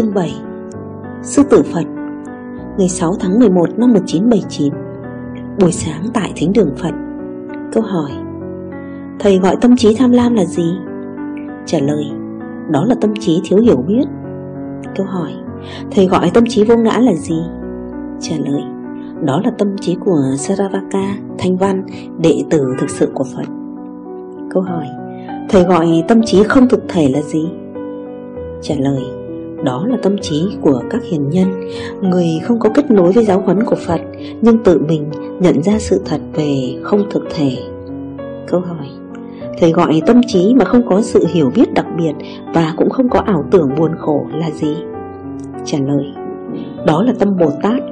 Chương 7 Sư tử Phật Ngày 6 tháng 11 năm 1979 Buổi sáng tại Thánh đường Phật Câu hỏi Thầy gọi tâm trí tham lam là gì? Trả lời Đó là tâm trí thiếu hiểu biết Câu hỏi Thầy gọi tâm trí vô ngã là gì? Trả lời Đó là tâm trí của Saravaka, Thanh Văn, đệ tử thực sự của Phật Câu hỏi Thầy gọi tâm trí không thực thể là gì? Trả lời đó là tâm trí của các hiền nhân. Người không có kết nối với giáo huấn của Phật, Nhưng tự mình nhận ra sự thật về không thực thể. Câu hỏi. Thầy gọi tâm trí mà không có sự hiểu biết đặc biệt Và cũng không có ảo tưởng buồn khổ là gì? Trả lời. Đó là tâm Bồ Tát.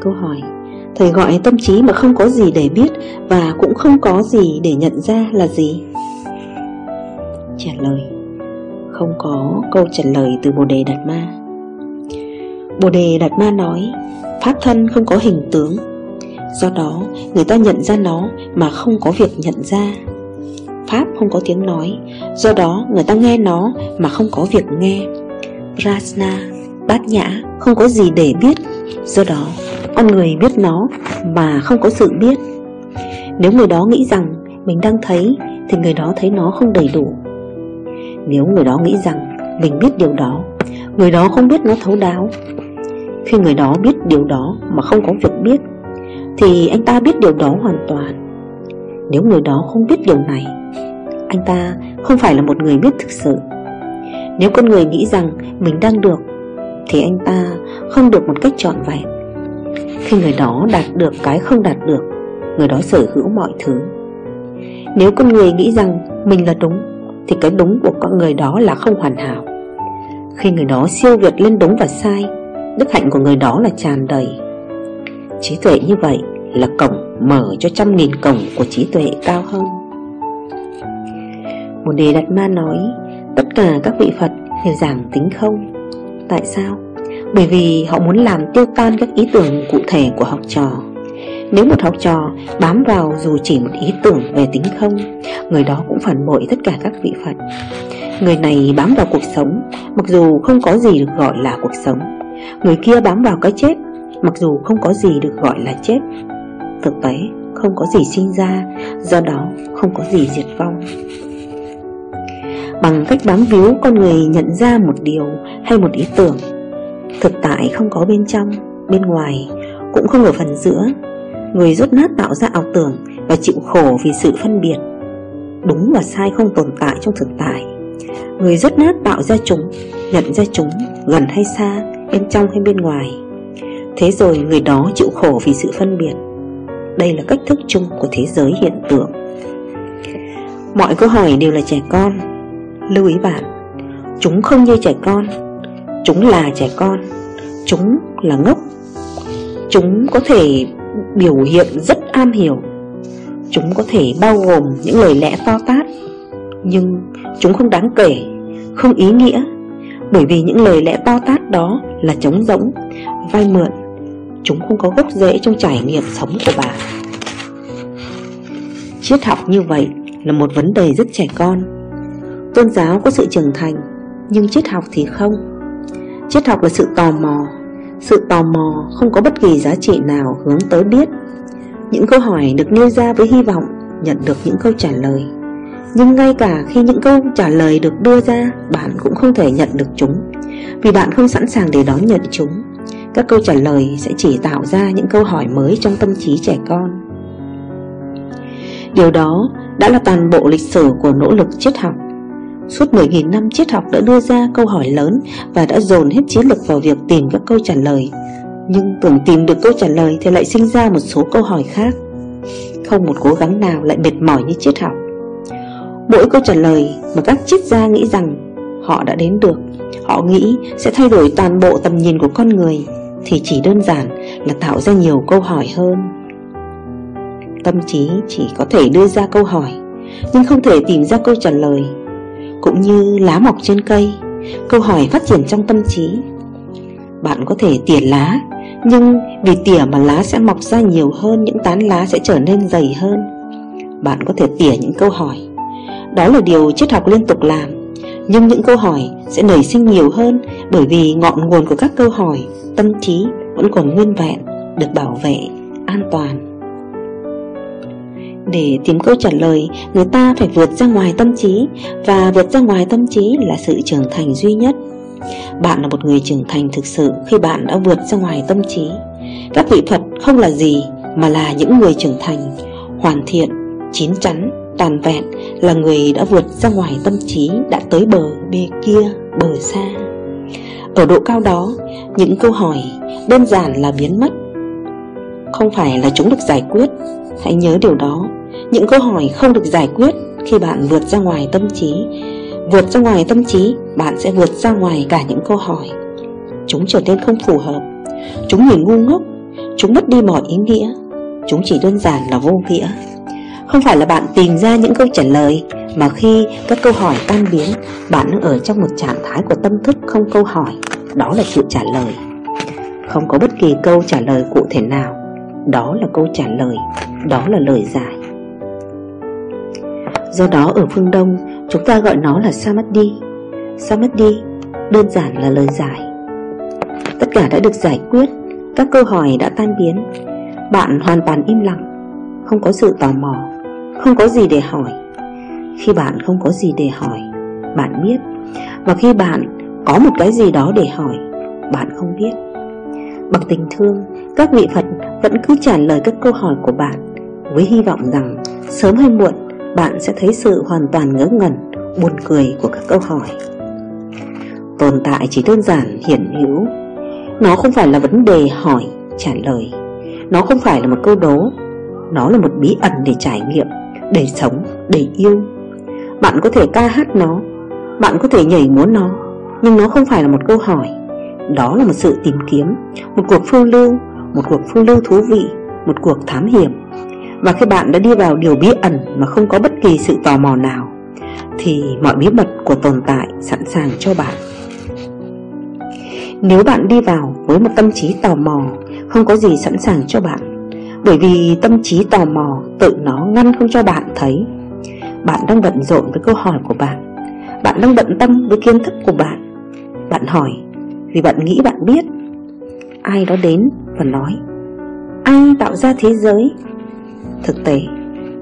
Câu hỏi. Thầy gọi tâm trí mà không có gì để biết Và cũng không có gì để nhận ra là gì? Trả lời. Không có câu trả lời từ Bồ Đề Đạt Ma. Bồ Đề Đạt Ma nói Pháp thân không có hình tướng Do đó người ta nhận ra nó mà không có việc nhận ra. Pháp không có tiếng nói Do đó người ta nghe nó mà không có việc nghe. Prasna, bát nhã không có gì để biết Do đó con người biết nó mà không có sự biết. Nếu người đó nghĩ rằng mình đang thấy Thì người đó thấy nó không đầy đủ. Nếu người đó nghĩ rằng mình biết điều đó, Người đó không biết nó thấu đáo. Khi người đó biết điều đó mà không có việc biết, Thì anh ta biết điều đó hoàn toàn. Nếu người đó không biết điều này, Anh ta không phải là một người biết thực sự. Nếu con người nghĩ rằng mình đang được, Thì anh ta không được một cách trọn vẹn. Khi người đó đạt được cái không đạt được, Người đó sở hữu mọi thứ. Nếu con người nghĩ rằng mình là đúng thì cái đúng của con người đó là không hoàn hảo. Khi người đó siêu việt lên đúng và sai, Đức hạnh của người đó là tràn đầy. Trí tuệ như vậy là cổng mở cho trăm nghìn cổng của trí tuệ cao hơn. Một đề Đạt Ma nói, Tất cả các vị Phật đều giảng tính không. Tại sao? Bởi vì họ muốn làm tiêu tan các ý tưởng cụ thể của học trò. Nếu một học trò bám vào dù chỉ một ý tưởng về tính không Người đó cũng phản bội tất cả các vị Phật. Người này bám vào cuộc sống Mặc dù không có gì được gọi là cuộc sống. Người kia bám vào cái chết Mặc dù không có gì được gọi là chết. Thực tế không có gì sinh ra Do đó không có gì diệt vong. Bằng cách bám víu con người nhận ra một điều hay một ý tưởng Thực tại không có bên trong, bên ngoài Cũng không ở phần giữa Người rốt nát tạo ra ảo tưởng Và chịu khổ vì sự phân biệt. Đúng và sai không tồn tại trong thực tại. Người rốt nát tạo ra chúng, Nhận ra chúng gần hay xa, Bên trong hay bên ngoài. Thế rồi người đó chịu khổ vì sự phân biệt. Đây là cách thức chung của thế giới hiện tượng. Mọi câu hỏi đều là trẻ con. Lưu ý bạn, Chúng không như trẻ con, Chúng là trẻ con, Chúng là ngốc. Chúng có thể biểu hiện rất am hiểu. Chúng có thể bao gồm những lời lẽ to tát, Nhưng chúng không đáng kể, Không ý nghĩa, Bởi vì những lời lẽ to tát đó là trống rỗng Vay mượn. Chúng không có gốc rễ trong trải nghiệm sống của bạn Triết học như vậy là một vấn đề rất trẻ con. Tôn giáo có sự trưởng thành, Nhưng triết học thì không. Triết học là sự tò mò sự tò mò không có bất kỳ giá trị nào hướng tới biết. Những câu hỏi được nêu ra với hy vọng nhận được những câu trả lời. Nhưng ngay cả khi những câu trả lời được đưa ra, Bạn cũng không thể nhận được chúng. Vì bạn không sẵn sàng để đón nhận chúng, Các câu trả lời sẽ chỉ tạo ra những câu hỏi mới trong tâm trí trẻ con. Điều đó đã là toàn bộ lịch sử của nỗ lực triết học. Suốt 10.000 năm, triết học đã đưa ra câu hỏi lớn Và đã dồn hết chiến lực vào việc tìm các câu trả lời. Nhưng tưởng tìm được câu trả lời thì lại sinh ra một số câu hỏi khác. Không một cố gắng nào lại mệt mỏi như triết học. Mỗi câu trả lời mà các triết gia nghĩ rằng họ đã đến được, Họ nghĩ sẽ thay đổi toàn bộ tầm nhìn của con người, Thì chỉ đơn giản là tạo ra nhiều câu hỏi hơn. Tâm trí chỉ có thể đưa ra câu hỏi, Nhưng không thể tìm ra câu trả lời. Cũng như lá mọc trên cây. Câu hỏi phát triển trong tâm trí. Bạn có thể tỉa lá Nhưng vì tỉa mà lá sẽ mọc ra nhiều hơn Những tán lá sẽ trở nên dày hơn. Bạn có thể tỉa những câu hỏi. Đó là điều triết học liên tục làm Nhưng những câu hỏi sẽ nảy sinh nhiều hơn Bởi vì ngọn nguồn của các câu hỏi Tâm trí vẫn còn nguyên vẹn Được bảo vệ, an toàn để tìm câu trả lời, người ta phải vượt ra ngoài tâm trí Và vượt ra ngoài tâm trí là sự trưởng thành duy nhất. Bạn là một người trưởng thành thực sự khi bạn đã vượt ra ngoài tâm trí. Các vị Phật không là gì mà là những người trưởng thành Hoàn thiện, chín chắn, toàn vẹn Là người đã vượt ra ngoài tâm trí Đã tới bờ bê kia, bờ xa. Ở độ cao đó, những câu hỏi đơn giản là biến mất. Không phải là chúng được giải quyết Hãy nhớ điều đó. Những câu hỏi không được giải quyết khi bạn vượt ra ngoài tâm trí. Vượt ra ngoài tâm trí, bạn sẽ vượt ra ngoài cả những câu hỏi. Chúng trở nên không phù hợp. Chúng nhìn ngu ngốc. Chúng mất đi mọi ý nghĩa. Chúng chỉ đơn giản là vô nghĩa. Không phải là bạn tìm ra những câu trả lời Mà khi các câu hỏi tan biến Bạn đang ở trong một trạng thái của tâm thức không câu hỏi. Đó là sự trả lời. Không có bất kỳ câu trả lời cụ thể nào. Đó là câu trả lời, Đó là lời giải. Do đó ở phương Đông, chúng ta gọi nó là Samadhi. Samadhi đơn giản là lời giải. Tất cả đã được giải quyết, Các câu hỏi đã tan biến. Bạn hoàn toàn im lặng, Không có sự tò mò, Không có gì để hỏi. Khi bạn không có gì để hỏi, Bạn biết. Và khi bạn có một cái gì đó để hỏi, Bạn không biết. Bằng tình thương, Các vị Phật vẫn cứ trả lời các câu hỏi của bạn Với hy vọng rằng Sớm hay muộn bạn sẽ thấy sự hoàn toàn ngớ ngẩn, buồn cười của các câu hỏi. Tồn tại chỉ đơn giản hiển hữu. Nó không phải là vấn đề hỏi, trả lời. Nó không phải là một câu đố. Nó là một bí ẩn để trải nghiệm, để sống, để yêu. Bạn có thể ca hát nó, bạn có thể nhảy múa nó, nhưng nó không phải là một câu hỏi. Đó là một sự tìm kiếm, một cuộc phương lưu, một cuộc phiêu lưu thú vị, một cuộc thám hiểm. Và khi bạn đã đi vào điều bí ẩn mà không có bất kỳ sự tò mò nào Thì mọi bí mật của tồn tại sẵn sàng cho bạn. Nếu bạn đi vào với một tâm trí tò mò Không có gì sẵn sàng cho bạn Bởi vì tâm trí tò mò tự nó ngăn không cho bạn thấy. Bạn đang bận rộn với câu hỏi của bạn Bạn đang bận tâm với kiến thức của bạn. Bạn hỏi vì bạn nghĩ bạn biết Ai đó đến và nói Ai tạo ra thế giới. Thực tế,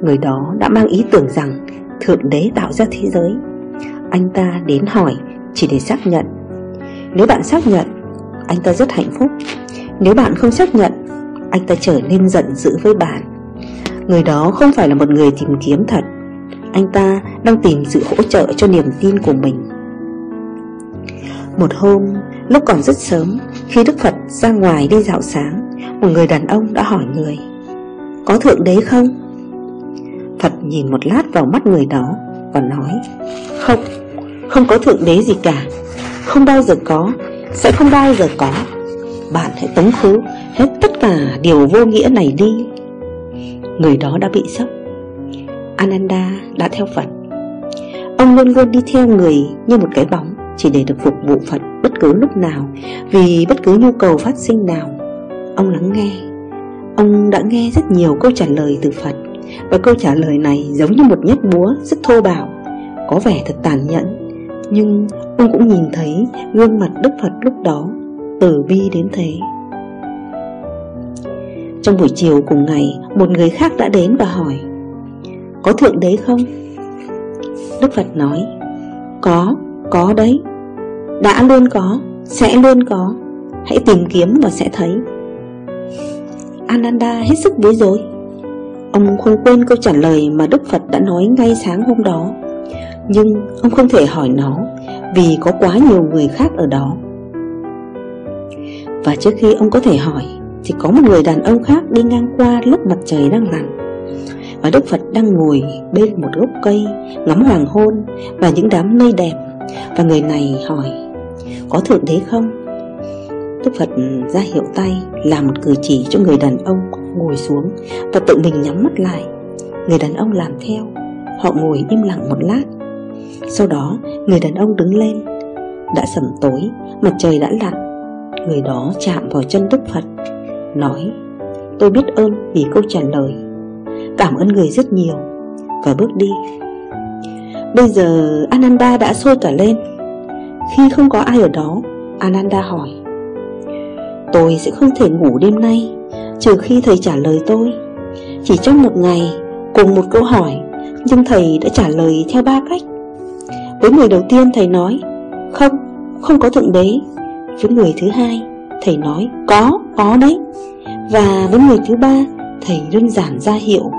người đó đã mang ý tưởng rằng Thượng Đế tạo ra thế giới. Anh ta đến hỏi chỉ để xác nhận. Nếu bạn xác nhận, anh ta rất hạnh phúc. Nếu bạn không xác nhận, anh ta trở nên giận dữ với bạn. Người đó không phải là một người tìm kiếm thật. Anh ta đang tìm sự hỗ trợ cho niềm tin của mình. Một hôm, lúc còn rất sớm khi Đức Phật ra ngoài đi dạo sáng Một người đàn ông đã hỏi người có thượng đế không? Phật nhìn một lát vào mắt người đó Và nói Không, không có thượng đế gì cả. Không bao giờ có Sẽ không bao giờ có. Bạn hãy tống khứ hết tất cả điều vô nghĩa này đi. Người đó đã bị sốc. Ananda đã theo Phật. Ông luôn luôn đi theo người như một cái bóng. Chỉ để được phục vụ Phật bất cứ lúc nào Vì bất cứ nhu cầu phát sinh nào. Ông lắng nghe. Ông đã nghe rất nhiều câu trả lời từ Phật Và câu trả lời này giống như một nhát búa rất thô bạo Có vẻ thật tàn nhẫn. Nhưng ông cũng nhìn thấy gương mặt Đức Phật lúc đó Từ bi đến thế. Trong buổi chiều cùng ngày Một người khác đã đến và hỏi Có Thượng Đế không? Đức Phật nói Có, có đấy. Đã luôn có, sẽ luôn có. Hãy tìm kiếm và sẽ thấy. Ananda hết sức bối rối. Ông không quên câu trả lời mà Đức Phật đã nói ngay sáng hôm đó. Nhưng ông không thể hỏi nó Vì có quá nhiều người khác ở đó. Và trước khi ông có thể hỏi Thì có một người đàn ông khác đi ngang qua lúc mặt trời đang lặn. Và Đức Phật đang ngồi bên một gốc cây Ngắm hoàng hôn và những đám mây đẹp. Và người này hỏi, Có Thượng Đế không? Đức Phật ra hiệu tay, Làm một cử chỉ cho người đàn ông ngồi xuống Và tự mình nhắm mắt lại. Người đàn ông làm theo, Họ ngồi im lặng một lát. Sau đó, người đàn ông đứng lên. Đã sẩm tối, Mặt trời đã lặn. Người đó chạm vào chân Đức Phật, Nói, Tôi biết ơn vì câu trả lời. Cảm ơn người rất nhiều. Và bước đi. Bây giờ Ananda đã sôi cả lên. Khi không có ai ở đó Ananda hỏi Tôi sẽ không thể ngủ đêm nay Trừ khi thầy trả lời tôi. Chỉ trong một ngày Cùng một câu hỏi Nhưng thầy đã trả lời theo ba cách. Với người đầu tiên thầy nói Không, không có Thượng Đế. Với người thứ hai Thầy nói có, có đấy. Và với người thứ ba Thầy đơn giản ra hiệu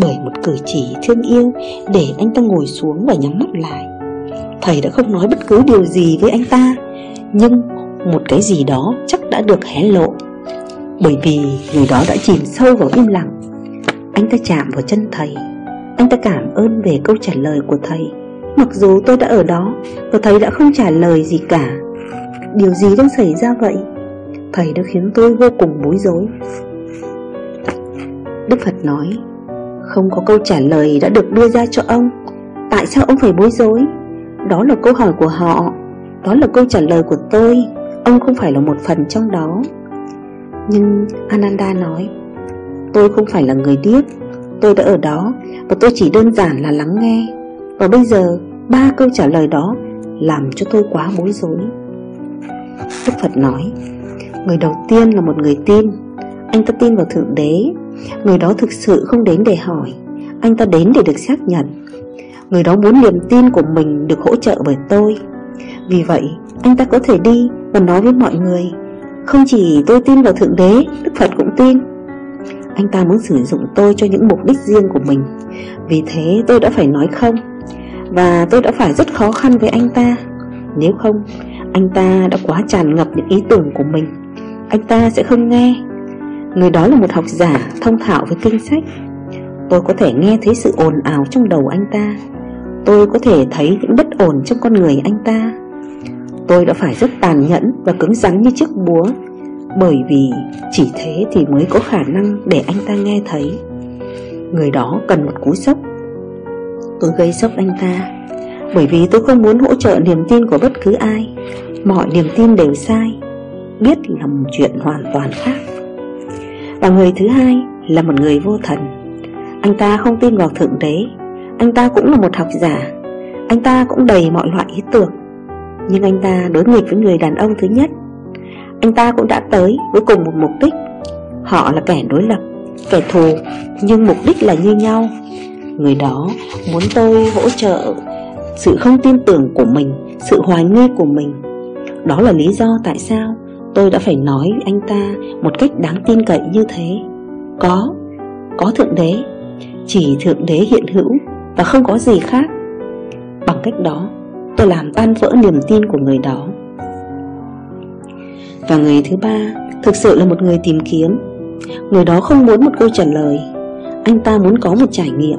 bởi một cử chỉ thương yêu Để anh ta ngồi xuống và nhắm mắt lại. Thầy đã không nói bất cứ điều gì với anh ta, Nhưng một cái gì đó chắc đã được hé lộ. Bởi vì người đó đã chìm sâu vào im lặng. Anh ta chạm vào chân thầy. Anh ta cảm ơn về câu trả lời của thầy. Mặc dù tôi đã ở đó Và thầy đã không trả lời gì cả. Điều gì đang xảy ra vậy? Thầy đã khiến tôi vô cùng bối rối. Đức Phật nói không có câu trả lời đã được đưa ra cho ông. Tại sao ông phải bối rối? Đó là câu hỏi của họ. Đó là câu trả lời của tôi. Ông không phải là một phần trong đó. Nhưng Ananda nói, Tôi không phải là người điếc. Tôi đã ở đó Và tôi chỉ đơn giản là lắng nghe. Và bây giờ, ba câu trả lời đó Làm cho tôi quá bối rối. Đức Phật nói, Người đầu tiên là một người tin. Anh ta tin vào Thượng Đế. Người đó thực sự không đến để hỏi. Anh ta đến để được xác nhận. Người đó muốn niềm tin của mình được hỗ trợ bởi tôi. Vì vậy, anh ta có thể đi và nói với mọi người. Không chỉ tôi tin vào Thượng Đế, Đức Phật cũng tin. Anh ta muốn sử dụng tôi cho những mục đích riêng của mình. Vì thế tôi đã phải nói không. Và tôi đã phải rất khó khăn với anh ta. Nếu không, Anh ta đã quá tràn ngập những ý tưởng của mình. Anh ta sẽ không nghe. Người đó là một học giả thông thạo với kinh sách. Tôi có thể nghe thấy sự ồn ào trong đầu anh ta. Tôi có thể thấy những bất ổn trong con người anh ta. Tôi đã phải rất tàn nhẫn và cứng rắn như chiếc búa, Bởi vì chỉ thế thì mới có khả năng để anh ta nghe thấy. Người đó cần một cú sốc. Tôi gây sốc anh ta, Bởi vì tôi không muốn hỗ trợ niềm tin của bất cứ ai. Mọi niềm tin đều sai, Biết là một chuyện hoàn toàn khác. Và người thứ hai là một người vô thần. Anh ta không tin vào Thượng Đế. Anh ta cũng là một học giả. Anh ta cũng đầy mọi loại ý tưởng. Nhưng anh ta đối nghịch với người đàn ông thứ nhất. Anh ta cũng đã tới với cùng một mục đích. Họ là kẻ đối lập, Kẻ thù, Nhưng mục đích là như nhau. Người đó muốn tôi hỗ trợ Sự không tin tưởng của mình, Sự hoài nghi của mình. Đó là lý do tại sao Tôi đã phải nói anh ta Một cách đáng tin cậy như thế. Có Có Thượng Đế, Chỉ Thượng Đế hiện hữu Và không có gì khác. Bằng cách đó, Tôi làm tan vỡ niềm tin của người đó. Và người thứ ba, Thực sự là một người tìm kiếm. Người đó không muốn một câu trả lời. Anh ta muốn có một trải nghiệm.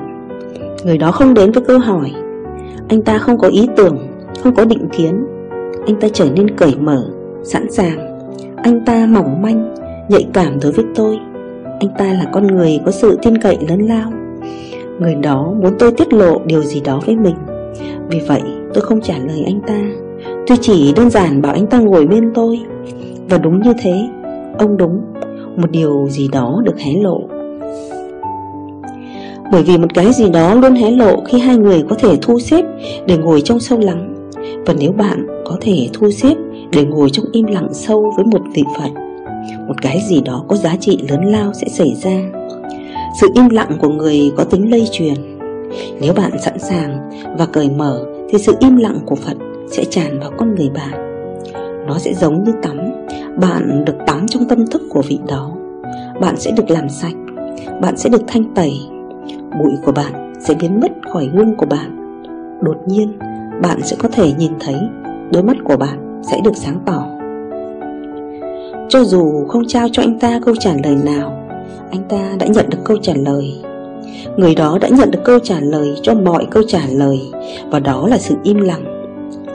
Người đó không đến với câu hỏi. Anh ta không có ý tưởng, Không có định kiến. Anh ta trở nên cởi mở, Sẵn sàng. Anh ta mỏng manh, Nhạy cảm đối với tôi. Anh ta là con người có sự tin cậy lớn lao. Người đó muốn tôi tiết lộ điều gì đó với mình. Vì vậy, tôi không trả lời anh ta. Tôi chỉ đơn giản bảo anh ta ngồi bên tôi. Và đúng như thế, Ông đúng, Một điều gì đó được hé lộ. Bởi vì một cái gì đó luôn hé lộ Khi hai người có thể thu xếp Để ngồi trong sâu lắng. Và nếu bạn có thể thu xếp để ngồi trong im lặng sâu với một vị Phật. Một cái gì đó có giá trị lớn lao sẽ xảy ra. Sự im lặng của người có tính lây truyền. Nếu bạn sẵn sàng và cởi mở, thì sự im lặng của Phật sẽ tràn vào con người bạn. Nó sẽ giống như tắm. Bạn được tắm trong tâm thức của vị đó. Bạn sẽ được làm sạch. Bạn sẽ được thanh tẩy. Bụi của bạn sẽ biến mất khỏi gương của bạn. Đột nhiên, bạn sẽ có thể nhìn thấy Đôi mắt của bạn sẽ được sáng tỏ. Cho dù không trao cho anh ta câu trả lời nào, Anh ta đã nhận được câu trả lời. Người đó đã nhận được câu trả lời cho mọi câu trả lời, Và đó là sự im lặng.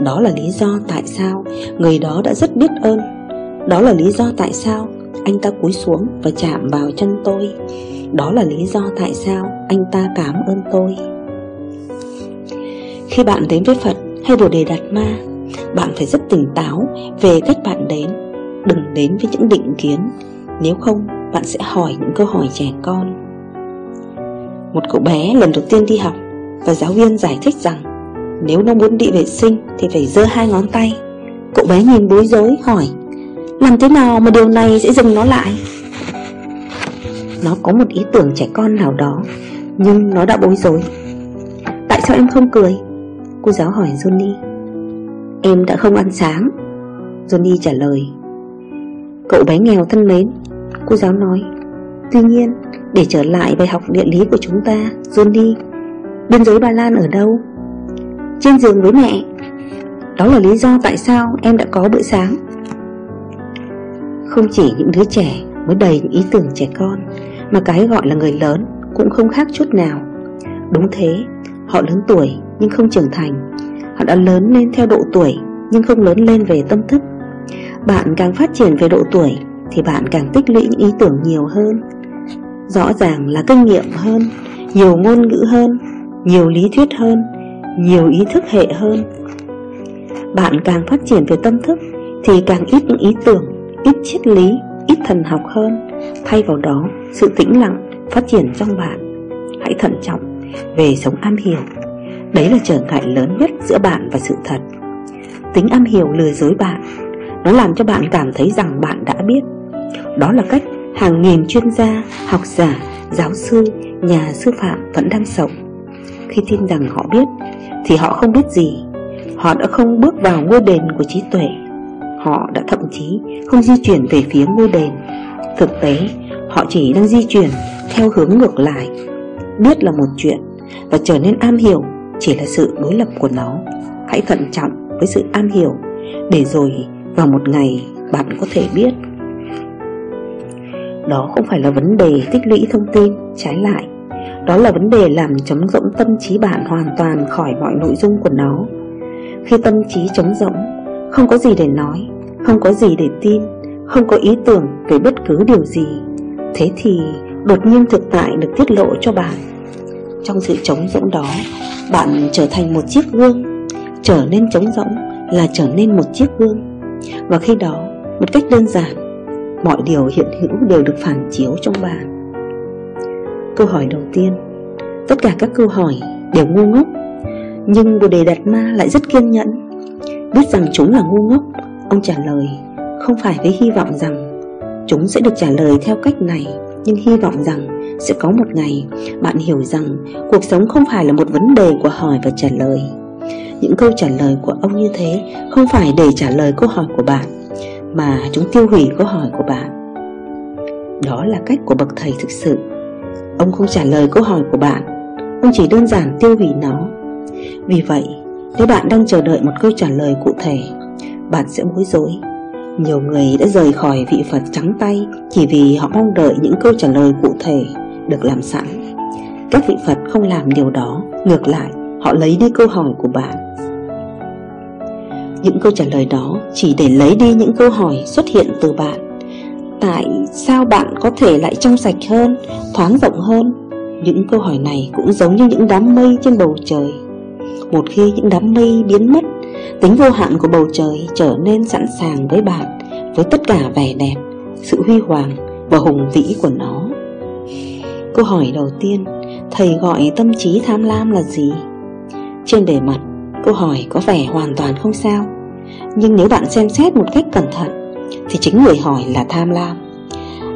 Đó là lý do tại sao người đó đã rất biết ơn. Đó là lý do tại sao anh ta cúi xuống và chạm vào chân tôi. Đó là lý do tại sao anh ta cảm ơn tôi. Khi bạn đến với Phật hay Bồ Đề Đạt Ma bạn phải rất tỉnh táo về cách bạn đến. Đừng đến với những định kiến. Nếu không, bạn sẽ hỏi những câu hỏi trẻ con. Một cậu bé lần đầu tiên đi học Và giáo viên giải thích rằng Nếu nó muốn đi vệ sinh Thì phải giơ hai ngón tay. Cậu bé nhìn bối rối hỏi, Làm thế nào mà điều này sẽ dừng nó lại? Nó có một ý tưởng trẻ con nào đó, Nhưng nó đã bối rối. Tại sao em không cười? Cô giáo hỏi Johnny. Em đã không ăn sáng. Johnny trả lời. Cậu bé nghèo thân mến Cô giáo nói. Tuy nhiên để trở lại bài học địa lý của chúng ta Johnny Biên giới Ba Lan ở đâu? Trên giường với mẹ. Đó là lý do tại sao em đã có bữa sáng. Không chỉ những đứa trẻ mới đầy những ý tưởng trẻ con Mà cái gọi là người lớn cũng không khác chút nào. Đúng thế, họ lớn tuổi nhưng không trưởng thành. Bạn đã lớn lên theo độ tuổi nhưng không lớn lên về tâm thức. Bạn càng phát triển về độ tuổi thì bạn càng tích lũy những ý tưởng nhiều hơn. Rõ ràng là kinh nghiệm hơn, nhiều ngôn ngữ hơn, nhiều lý thuyết hơn, nhiều ý thức hệ hơn. Bạn càng phát triển về tâm thức thì càng ít những ý tưởng, ít triết lý, ít thần học hơn. Thay vào đó, sự tĩnh lặng phát triển trong bạn. Hãy thận trọng về sống am hiểu. Đấy là trở ngại lớn nhất giữa bạn và sự thật. Tính am hiểu lừa dối bạn Nó làm cho bạn cảm thấy rằng bạn đã biết. Đó là cách hàng nghìn chuyên gia, học giả, giáo sư, nhà sư phạm vẫn đang sống. Khi tin rằng họ biết Thì họ không biết gì. Họ đã không bước vào ngôi đền của trí tuệ. Họ đã thậm chí không di chuyển về phía ngôi đền. Thực tế, họ chỉ đang di chuyển theo hướng ngược lại. Biết là một chuyện Và trở nên am hiểu chỉ là sự đối lập của nó. Hãy thận trọng với sự am hiểu, Để rồi vào một ngày bạn có thể biết. Đó không phải là vấn đề tích lũy thông tin, Trái lại. Đó là vấn đề làm trống rỗng tâm trí bạn hoàn toàn khỏi mọi nội dung của nó. Khi tâm trí trống rỗng, Không có gì để nói, Không có gì để tin, Không có ý tưởng về bất cứ điều gì. Thế thì đột nhiên thực tại được tiết lộ cho bạn. Trong sự trống rỗng đó Bạn trở thành một chiếc gương. Trở nên trống rỗng là trở nên một chiếc gương. Và khi đó, một cách đơn giản Mọi điều hiện hữu đều được phản chiếu trong bạn. Câu hỏi đầu tiên Tất cả các câu hỏi đều ngu ngốc Nhưng Bồ Đề Đạt Ma lại rất kiên nhẫn. Biết rằng chúng là ngu ngốc Ông trả lời Không phải với hy vọng rằng Chúng sẽ được trả lời theo cách này Nhưng hy vọng rằng sẽ có một ngày, Bạn hiểu rằng Cuộc sống không phải là một vấn đề của hỏi và trả lời. Những câu trả lời của ông như thế Không phải để trả lời câu hỏi của bạn, Mà chúng tiêu hủy câu hỏi của bạn. Đó là cách của bậc thầy thực sự. Ông không trả lời câu hỏi của bạn, Ông chỉ đơn giản tiêu hủy nó. Vì vậy, Nếu bạn đang chờ đợi một câu trả lời cụ thể, Bạn sẽ bối rối. Nhiều người đã rời khỏi vị Phật trắng tay Chỉ vì họ mong đợi những câu trả lời cụ thể. Được làm sẵn. Các vị Phật không làm điều đó Ngược lại Họ lấy đi câu hỏi của bạn. Những câu trả lời đó chỉ để lấy đi những câu hỏi xuất hiện từ bạn. Tại sao bạn có thể lại trong sạch hơn, thoáng rộng hơn? Những câu hỏi này cũng giống như những đám mây trên bầu trời. Một khi những đám mây biến mất Tính vô hạn của bầu trời trở nên sẵn sàng với bạn Với tất cả vẻ đẹp, sự huy hoàng và hùng vĩ của nó. Câu hỏi đầu tiên Thầy gọi tâm trí tham lam là gì? Trên bề mặt, câu hỏi có vẻ hoàn toàn không sao. Nhưng nếu bạn xem xét một cách cẩn thận Thì chính người hỏi là tham lam.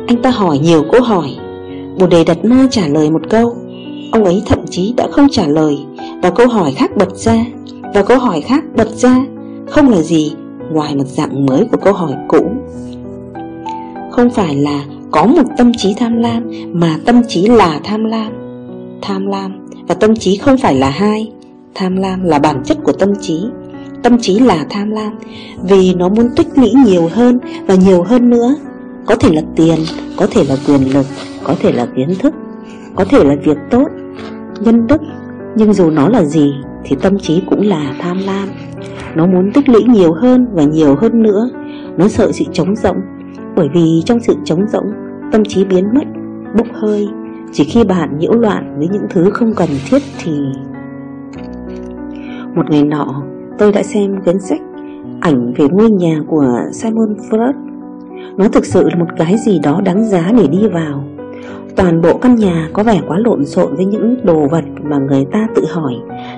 Anh ta hỏi nhiều câu hỏi. Bồ đề đặt ma trả lời một câu. Ông ấy thậm chí đã không trả lời Và câu hỏi khác bật ra Và câu hỏi khác bật ra Không là gì ngoài một dạng mới của câu hỏi cũ. Không phải là có một tâm trí tham lam Mà tâm trí là tham lam. Tham lam và tâm trí không phải là hai. Tham lam là bản chất của tâm trí. Tâm trí là tham lam Vì nó muốn tích lũy nhiều hơn Và nhiều hơn nữa. Có thể là tiền, có thể là quyền lực Có thể là kiến thức Có thể là việc tốt, nhân đức. Nhưng dù nó là gì Thì tâm trí cũng là tham lam. Nó muốn tích lũy nhiều hơn và nhiều hơn nữa. Nó sợ sự trống rỗng. Bởi vì trong sự trống rỗng Tâm trí biến mất, bốc hơi. Chỉ khi bạn nhiễu loạn với những thứ không cần thiết thì một ngày nọ tôi đã xem cuốn sách Ảnh về ngôi nhà của Simon Freud Nó thực sự là một cái gì đó đáng giá để đi vào. Toàn bộ căn nhà có vẻ quá lộn xộn với những đồ vật mà người ta tự hỏi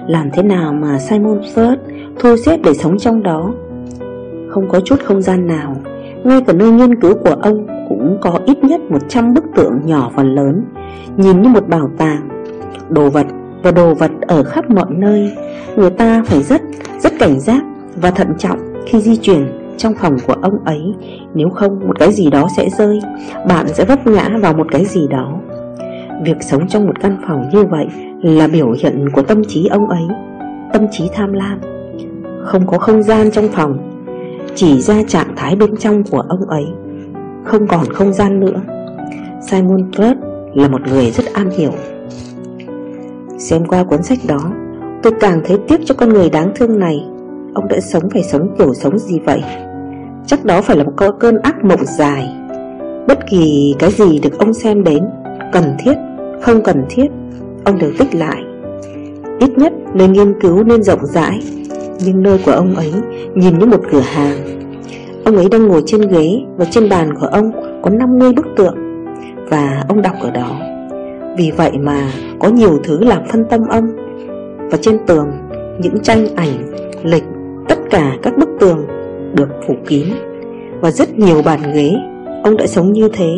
làm thế nào mà Simon Firth thu xếp để sống trong đó. Không có chút không gian nào, ngay cả nơi nghiên cứu của ông cũng có ít nhất 100 bức tượng nhỏ và lớn, nhìn như một bảo tàng. Đồ vật và đồ vật ở khắp mọi nơi, người ta phải rất, rất cảnh giác và thận trọng khi di chuyển trong phòng của ông ấy. Nếu không một cái gì đó sẽ rơi Bạn sẽ vấp ngã vào một cái gì đó. Việc sống trong một căn phòng như vậy Là biểu hiện của tâm trí ông ấy Tâm trí tham lam. Không có không gian trong phòng chỉ ra trạng thái bên trong của ông ấy. Không còn không gian nữa. Simon Freud là một người rất am hiểu. Xem qua cuốn sách đó Tôi càng thấy tiếc cho con người đáng thương này. Ông đã sống phải sống kiểu sống gì vậy? Chắc đó phải là một cơn ác mộng dài. Bất kỳ cái gì được ông xem đến Cần thiết, không cần thiết Ông đều tích lại. Ít nhất nơi nghiên cứu nên rộng rãi. Nhưng nơi của ông ấy nhìn như một cửa hàng. Ông ấy đang ngồi trên ghế Và trên bàn của ông có 50 bức tượng Và ông đọc ở đó. Vì vậy mà có nhiều thứ làm phân tâm ông. Và trên tường Những tranh ảnh, lịch Tất cả các bức tường được phủ kín. Và rất nhiều bàn ghế Ông đã sống như thế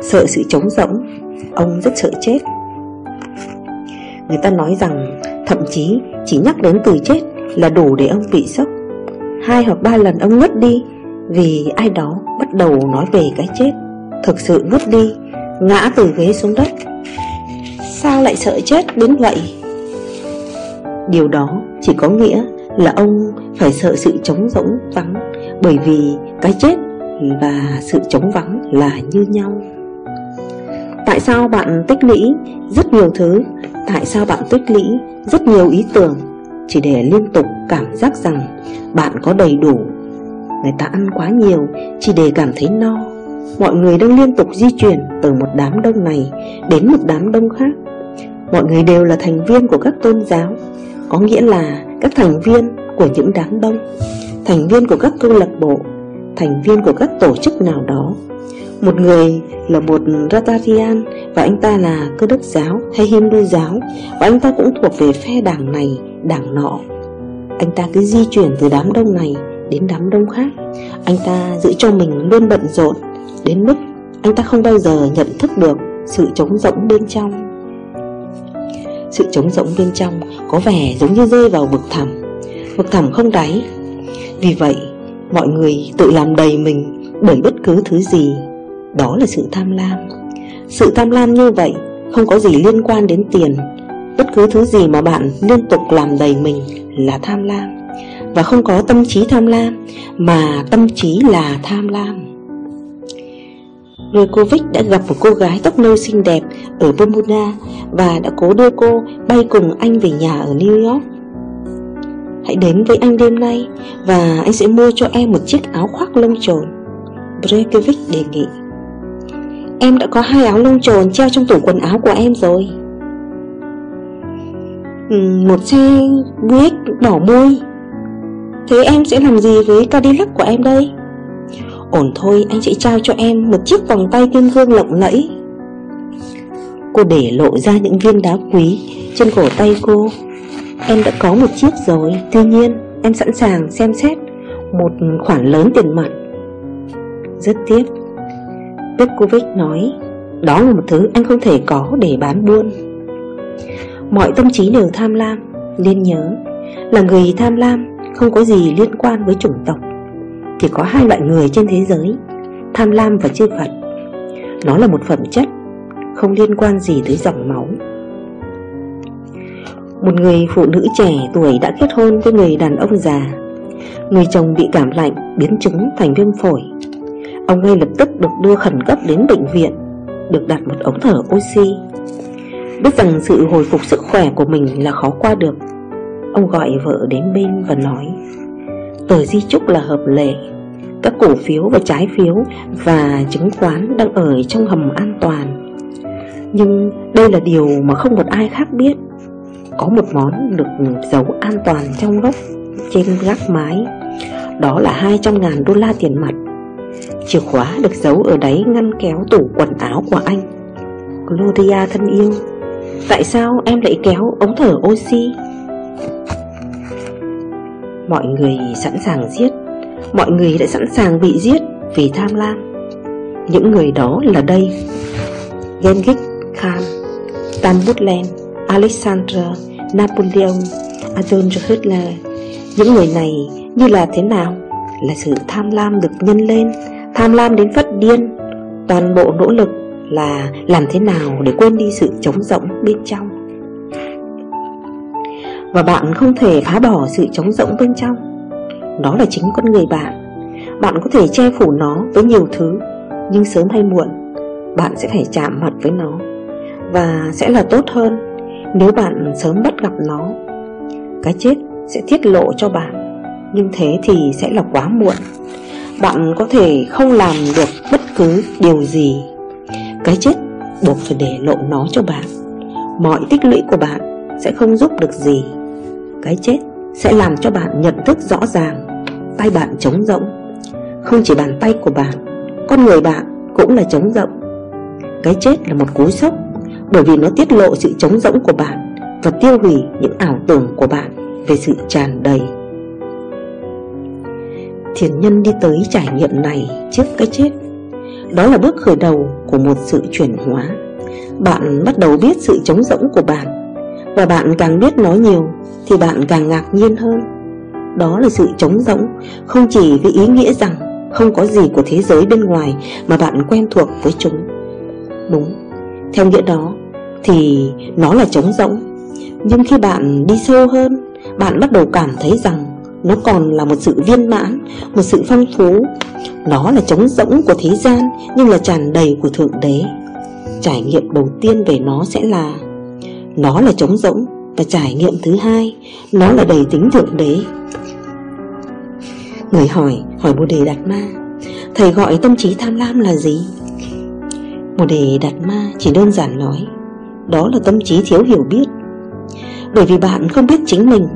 Sợ sự trống rỗng. Ông rất sợ chết. Người ta nói rằng Thậm chí chỉ nhắc đến từ chết. Là đủ để ông bị sốc. Hai hoặc ba lần ông ngất đi, Vì ai đó bắt đầu nói về cái chết, Thực sự ngất đi, Ngã từ ghế xuống đất. Sao lại sợ chết đến vậy? Điều đó chỉ có nghĩa là ông phải sợ sự trống rỗng, vắng, bởi vì cái chết và sự trống vắng là như nhau. Tại sao bạn tích lũy rất nhiều thứ? Tại sao bạn tích lũy rất nhiều ý tưởng? Chỉ để liên tục cảm giác rằng bạn có đầy đủ. Người ta ăn quá nhiều chỉ để cảm thấy no. Mọi người đang liên tục di chuyển từ một đám đông này đến một đám đông khác. Mọi người đều là thành viên của các tôn giáo Có nghĩa là các thành viên của những đám đông thành viên của các câu lạc bộ, thành viên của các tổ chức nào đó. Một người là một Ratarian và anh ta là cơ đốc giáo hay Hindu giáo và anh ta cũng thuộc về phe đảng này, đảng nọ. Anh ta cứ di chuyển từ đám đông này đến đám đông khác. Anh ta giữ cho mình luôn bận rộn đến mức anh ta không bao giờ nhận thức được sự trống rỗng bên trong. Sự trống rỗng bên trong có vẻ giống như rơi vào vực thẳm Vực thẳm không đáy vì vậy mọi người tự làm đầy mình bởi bất cứ thứ gì đó là sự tham lam. Sự tham lam như vậy không có gì liên quan đến tiền. Bất cứ thứ gì mà bạn liên tục làm đầy mình là tham lam. Và không có tâm trí tham lam, Mà tâm trí là tham lam. Rekovic đã gặp một cô gái tóc nâu xinh đẹp ở Bermuda Và đã cố đưa cô bay cùng anh về nhà ở New York. Hãy đến với anh đêm nay Và anh sẽ mua cho em một chiếc áo khoác lông trồn. Brekovic đề nghị. Em đã có hai áo lông trồn treo trong tủ quần áo của em rồi. Ừ, một xe Buick đỏ môi Thế em sẽ làm gì với Cadillac của em đây? Ổn thôi, anh sẽ trao cho em một chiếc vòng tay kim cương lộng lẫy. Cô để lộ ra những viên đá quý trên cổ tay cô. Em đã có một chiếc rồi, Tuy nhiên em sẵn sàng xem xét Một khoản lớn tiền mặt. Rất tiếc Petkovic nói, Đó là một thứ anh không thể có để bán buôn. Mọi tâm trí đều tham lam Liên nhớ Là người tham lam không có gì liên quan với chủng tộc. Chỉ có hai loại người trên thế giới, Tham lam và chư Phật. Nó là một phẩm chất, Không liên quan gì tới dòng máu. Một người phụ nữ trẻ tuổi đã kết hôn với người đàn ông già. Người chồng bị cảm lạnh, biến chứng thành viêm phổi. Ông ngay lập tức được đưa khẩn cấp đến bệnh viện, Được đặt một ống thở oxy. Biết rằng sự hồi phục sức khỏe của mình là khó qua được, Ông gọi vợ đến bên và nói, Tờ di chúc là hợp lệ, Các cổ phiếu và trái phiếu và chứng khoán đang ở trong hầm an toàn. Nhưng đây là điều mà không một ai khác biết, có một món được giấu an toàn trong gốc trên gác mái, Đó là 200 ngàn đô la tiền mặt. Chìa khóa được giấu ở đáy ngăn kéo tủ quần áo của anh. Gloria thân yêu, Tại sao em lại kéo ống thở oxy? Mọi người sẵn sàng giết, Mọi người đã sẵn sàng bị giết vì tham lam. Những người đó là đây Genghis Khan Tambutland Alexander Napoleon, Adolf Hitler. Những người này như là thế nào? Là sự tham lam được nhân lên Tham lam đến phát điên. Toàn bộ nỗ lực là làm thế nào để quên đi sự trống rỗng bên trong? Và bạn không thể phá bỏ sự trống rỗng bên trong. Đó là chính con người bạn. Bạn có thể che phủ nó với nhiều thứ, Nhưng sớm hay muộn, Bạn sẽ phải chạm mặt với nó. Và sẽ là tốt hơn Nếu bạn sớm bắt gặp nó. Cái chết sẽ tiết lộ cho bạn, Nhưng thế thì sẽ là quá muộn. Bạn có thể không làm được bất cứ điều gì. Cái chết buộc phải để lộ nó cho bạn. Mọi tích lũy của bạn sẽ không giúp được gì. Cái chết sẽ làm cho bạn nhận thức rõ ràng, Tay bạn trống rỗng. Không chỉ bàn tay của bạn, Con người bạn cũng là trống rỗng. Cái chết là một cú sốc, Bởi vì nó tiết lộ sự trống rỗng của bạn Và tiêu hủy những ảo tưởng của bạn Về sự tràn đầy. Thiền nhân đi tới trải nghiệm này trước cái chết. Đó là bước khởi đầu của một sự chuyển hóa. Bạn bắt đầu biết sự trống rỗng của bạn. Và bạn càng biết nó nhiều, Thì bạn càng ngạc nhiên hơn. Đó là sự trống rỗng, Không chỉ với ý nghĩa rằng Không có gì của thế giới bên ngoài Mà bạn quen thuộc với chúng. Đúng, Theo nghĩa đó, Thì nó là trống rỗng. Nhưng khi bạn đi sâu hơn, Bạn bắt đầu cảm thấy rằng nó còn là một sự viên mãn, Một sự phong phú. Nó là trống rỗng của thế gian, Nhưng là tràn đầy của Thượng Đế. Trải nghiệm đầu tiên về nó sẽ là, Nó là trống rỗng. Và trải nghiệm thứ hai, Nó là đầy tính Thượng Đế. Người hỏi Hỏi Bồ Đề Đạt Ma, Thầy gọi tâm trí tham lam là gì? Bồ Đề Đạt Ma chỉ đơn giản nói, Đó là tâm trí thiếu hiểu biết. Bởi vì bạn không biết chính mình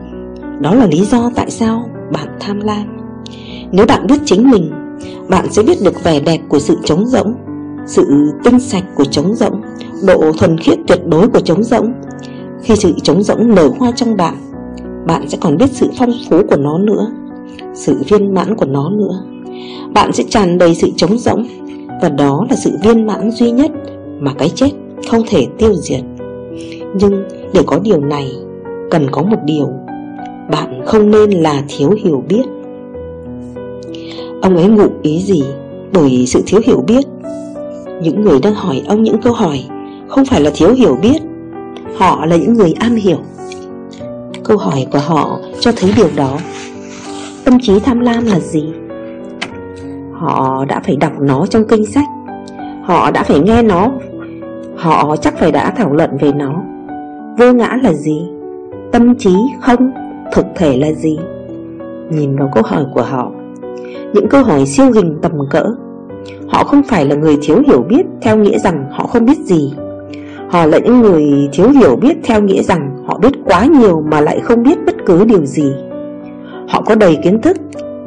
đó là lý do tại sao bạn tham lam. Nếu bạn biết chính mình, bạn sẽ biết được vẻ đẹp của sự trống rỗng, Sự tinh sạch của trống rỗng, Độ thuần khiết tuyệt đối của trống rỗng. Khi sự trống rỗng nở hoa trong bạn Bạn sẽ còn biết sự phong phú của nó nữa, Sự viên mãn của nó nữa. Bạn sẽ tràn đầy sự trống rỗng, Và đó là sự viên mãn duy nhất Mà cái chết không thể tiêu diệt. Nhưng để có điều này, Cần có một điều. Bạn không nên là thiếu hiểu biết. Ông ấy ngụ ý gì bởi sự thiếu hiểu biết? Những người đang hỏi ông những câu hỏi Không phải là thiếu hiểu biết, Họ là những người am hiểu. Câu hỏi của họ cho thấy điều đó. Tâm trí tham lam là gì? Họ đã phải đọc nó trong kinh sách. Họ đã phải nghe nó. Họ chắc phải đã thảo luận về nó. Vô ngã là gì? Tâm trí không? Thực thể là gì? Nhìn vào câu hỏi của họ, những câu hỏi siêu hình tầm cỡ. Họ không phải là người thiếu hiểu biết theo nghĩa rằng họ không biết gì. Họ là những người thiếu hiểu biết theo nghĩa rằng họ biết quá nhiều mà lại không biết bất cứ điều gì. Họ có đầy kiến thức,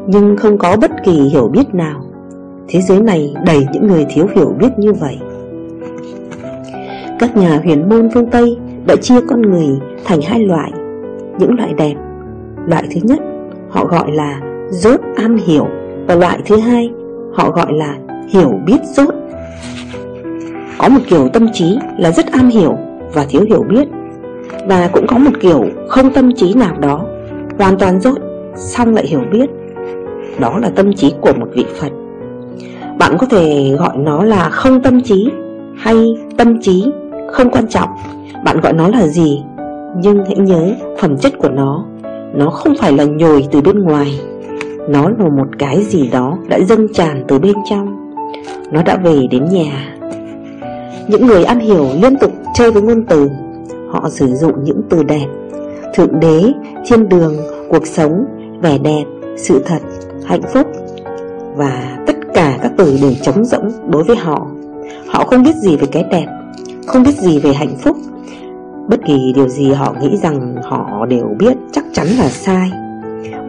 nhưng không có bất kỳ hiểu biết nào. Thế giới này đầy những người thiếu hiểu biết như vậy. Các nhà huyền môn phương Tây đã chia con người thành hai loại, Những loại đẹp Loại thứ nhất, họ gọi là rốt am hiểu. Và loại thứ hai, Họ gọi là hiểu biết rốt. Có một kiểu tâm trí là rất am hiểu và thiếu hiểu biết. Và cũng có một kiểu không tâm trí nào đó, Hoàn toàn rốt, Xong lại hiểu biết. Đó là tâm trí của một vị Phật. Bạn có thể gọi nó là không tâm trí Hay tâm trí Không quan trọng. Bạn gọi nó là gì? Nhưng hãy nhớ phẩm chất của nó. Nó không phải là nhồi từ bên ngoài. Nó là một cái gì đó đã dâng tràn từ bên trong. Nó đã về đến nhà. Những người ăn hiểu liên tục chơi với ngôn từ. Họ sử dụng những từ đẹp Thượng đế, thiên đường, cuộc sống, vẻ đẹp, sự thật, hạnh phúc Và tất cả các từ đều trống rỗng đối với họ. Họ không biết gì về cái đẹp Không biết gì về hạnh phúc. Bất kỳ điều gì họ nghĩ rằng họ đều biết chắc chắn là sai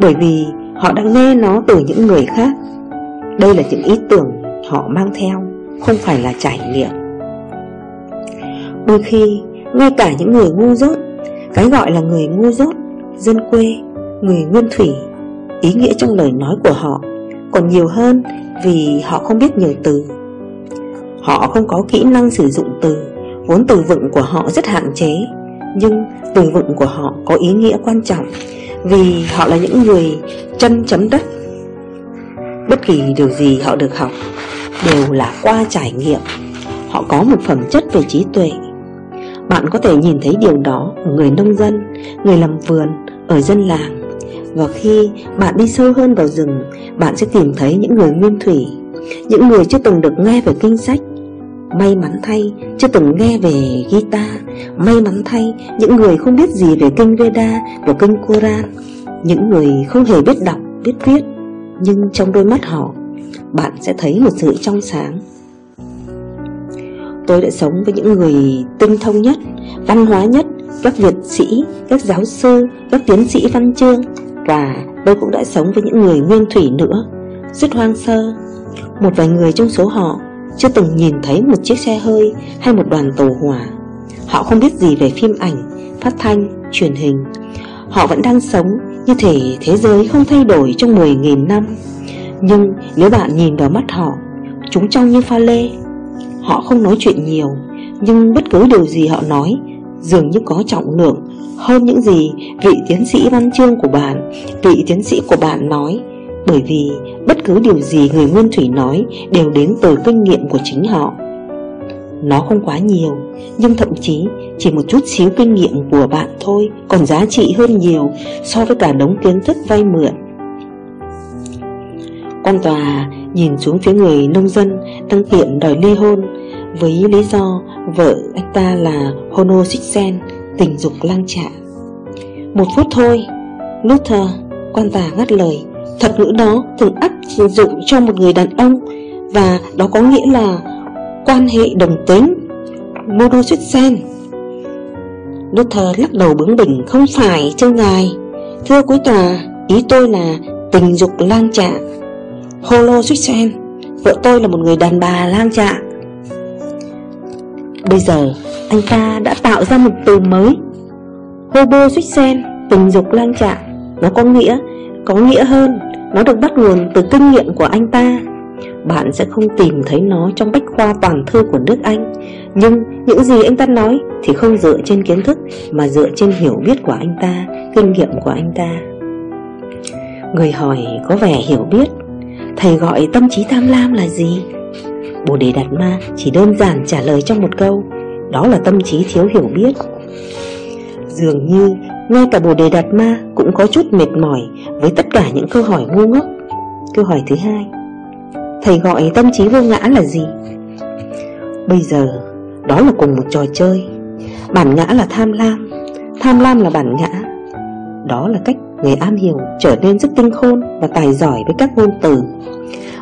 Bởi vì Họ đã nghe nó từ những người khác. Đây là những ý tưởng họ mang theo Không phải là trải nghiệm. Đôi khi ngay cả những người ngu dốt Cái gọi là người ngu dốt Dân quê, người nguyên thủy Ý nghĩa trong lời nói của họ Còn nhiều hơn vì họ không biết nhiều từ. Họ không có kỹ năng sử dụng từ Vốn từ vựng của họ rất hạn chế. Nhưng từ vựng của họ có ý nghĩa quan trọng Vì họ là những người chân chấm đất. Bất kỳ điều gì họ được học Đều là qua trải nghiệm. Họ có một phẩm chất về trí tuệ. Bạn có thể nhìn thấy điều đó ở người nông dân, người làm vườn, ở dân làng. Và khi bạn đi sâu hơn vào rừng Bạn sẽ tìm thấy những người nguyên thủy Những người chưa từng được nghe về kinh sách. May mắn thay chưa từng nghe về guitar. May mắn thay những người không biết gì về kinh Veda và kinh Quran Những người không hề biết đọc, biết viết Nhưng trong đôi mắt họ Bạn sẽ thấy một sự trong sáng. Tôi đã sống với những người tinh thông nhất, văn hóa nhất Các Việt sĩ, các giáo sư, các tiến sĩ văn chương. Và tôi cũng đã sống với những người nguyên thủy nữa. Rất hoang sơ. Một vài người trong số họ chưa từng nhìn thấy một chiếc xe hơi hay một đoàn tàu hỏa. Họ không biết gì về phim ảnh, phát thanh, truyền hình. Họ vẫn đang sống như thể thế giới không thay đổi trong 10.000 năm. Nhưng nếu bạn nhìn vào mắt họ Chúng trông như pha lê. Họ không nói chuyện nhiều Nhưng bất cứ điều gì họ nói Dường như có trọng lượng Hơn những gì vị tiến sĩ văn chương của bạn Vị tiến sĩ của bạn nói bởi vì bất cứ điều gì người nguyên thủy nói Đều đến từ kinh nghiệm của chính họ. Nó không quá nhiều, Nhưng thậm chí chỉ một chút xíu kinh nghiệm của bạn thôi Còn giá trị hơn nhiều So với cả đống kiến thức vay mượn. Quan tòa nhìn xuống phía người nông dân Đăng kiện đòi ly hôn Với lý do vợ anh ta là Hono Sixen Tình dục lang trạ. Một phút thôi, Luther, Quan tòa ngắt lời Thuật ngữ đó thường áp dụng cho một người đàn ông Và đó có nghĩa là quan hệ đồng tính. Monosuccent Luther lắc đầu bướng bỉnh, Không phải thưa ngài. Thưa quý tòa, Ý tôi là tình dục lang trạ. Holosuccent Vợ tôi là một người đàn bà lang trạ. Bây giờ, anh ta đã tạo ra một từ mới. Hobosuccent Tình dục lang trạ. Nó có nghĩa có nghĩa hơn. Nó được bắt nguồn từ kinh nghiệm của anh ta. Bạn sẽ không tìm thấy nó trong bách khoa toàn thư của nước Anh. Nhưng những gì anh ta nói thì không dựa trên kiến thức Mà dựa trên hiểu biết của anh ta, kinh nghiệm của anh ta. Người hỏi có vẻ hiểu biết. Thầy gọi tâm trí tham lam là gì? Bồ Đề Đạt Ma chỉ đơn giản trả lời trong một câu. Đó là tâm trí thiếu hiểu biết. Dường như ngay cả Bồ Đề Đạt Ma cũng có chút mệt mỏi với tất cả những câu hỏi ngu ngốc. Câu hỏi thứ hai, Thầy gọi tâm trí vô ngã là gì? Bây giờ, đó là cùng một trò chơi. Bản ngã là tham lam Tham lam là bản ngã. Đó là cách người am hiểu trở nên rất tinh khôn và tài giỏi với các ngôn từ.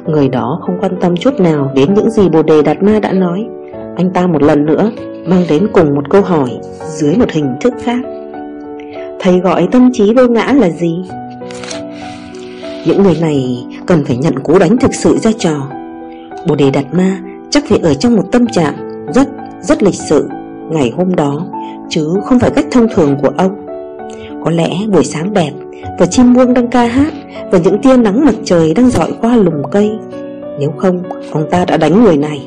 Người đó không quan tâm chút nào đến những gì Bồ Đề Đạt Ma đã nói. Anh ta một lần nữa mang đến cùng một câu hỏi dưới một hình thức khác. Thầy gọi tâm trí vô ngã là gì? Những người này cần phải nhận cú đánh thực sự ra trò. Bồ Đề Đạt Ma chắc phải ở trong một tâm trạng rất, rất lịch sự ngày hôm đó Chứ không phải cách thông thường của ông. Có lẽ buổi sáng đẹp Và chim muông đang ca hát Và những tia nắng mặt trời đang dọi qua lùm cây. Nếu không, ông ta đã đánh người này.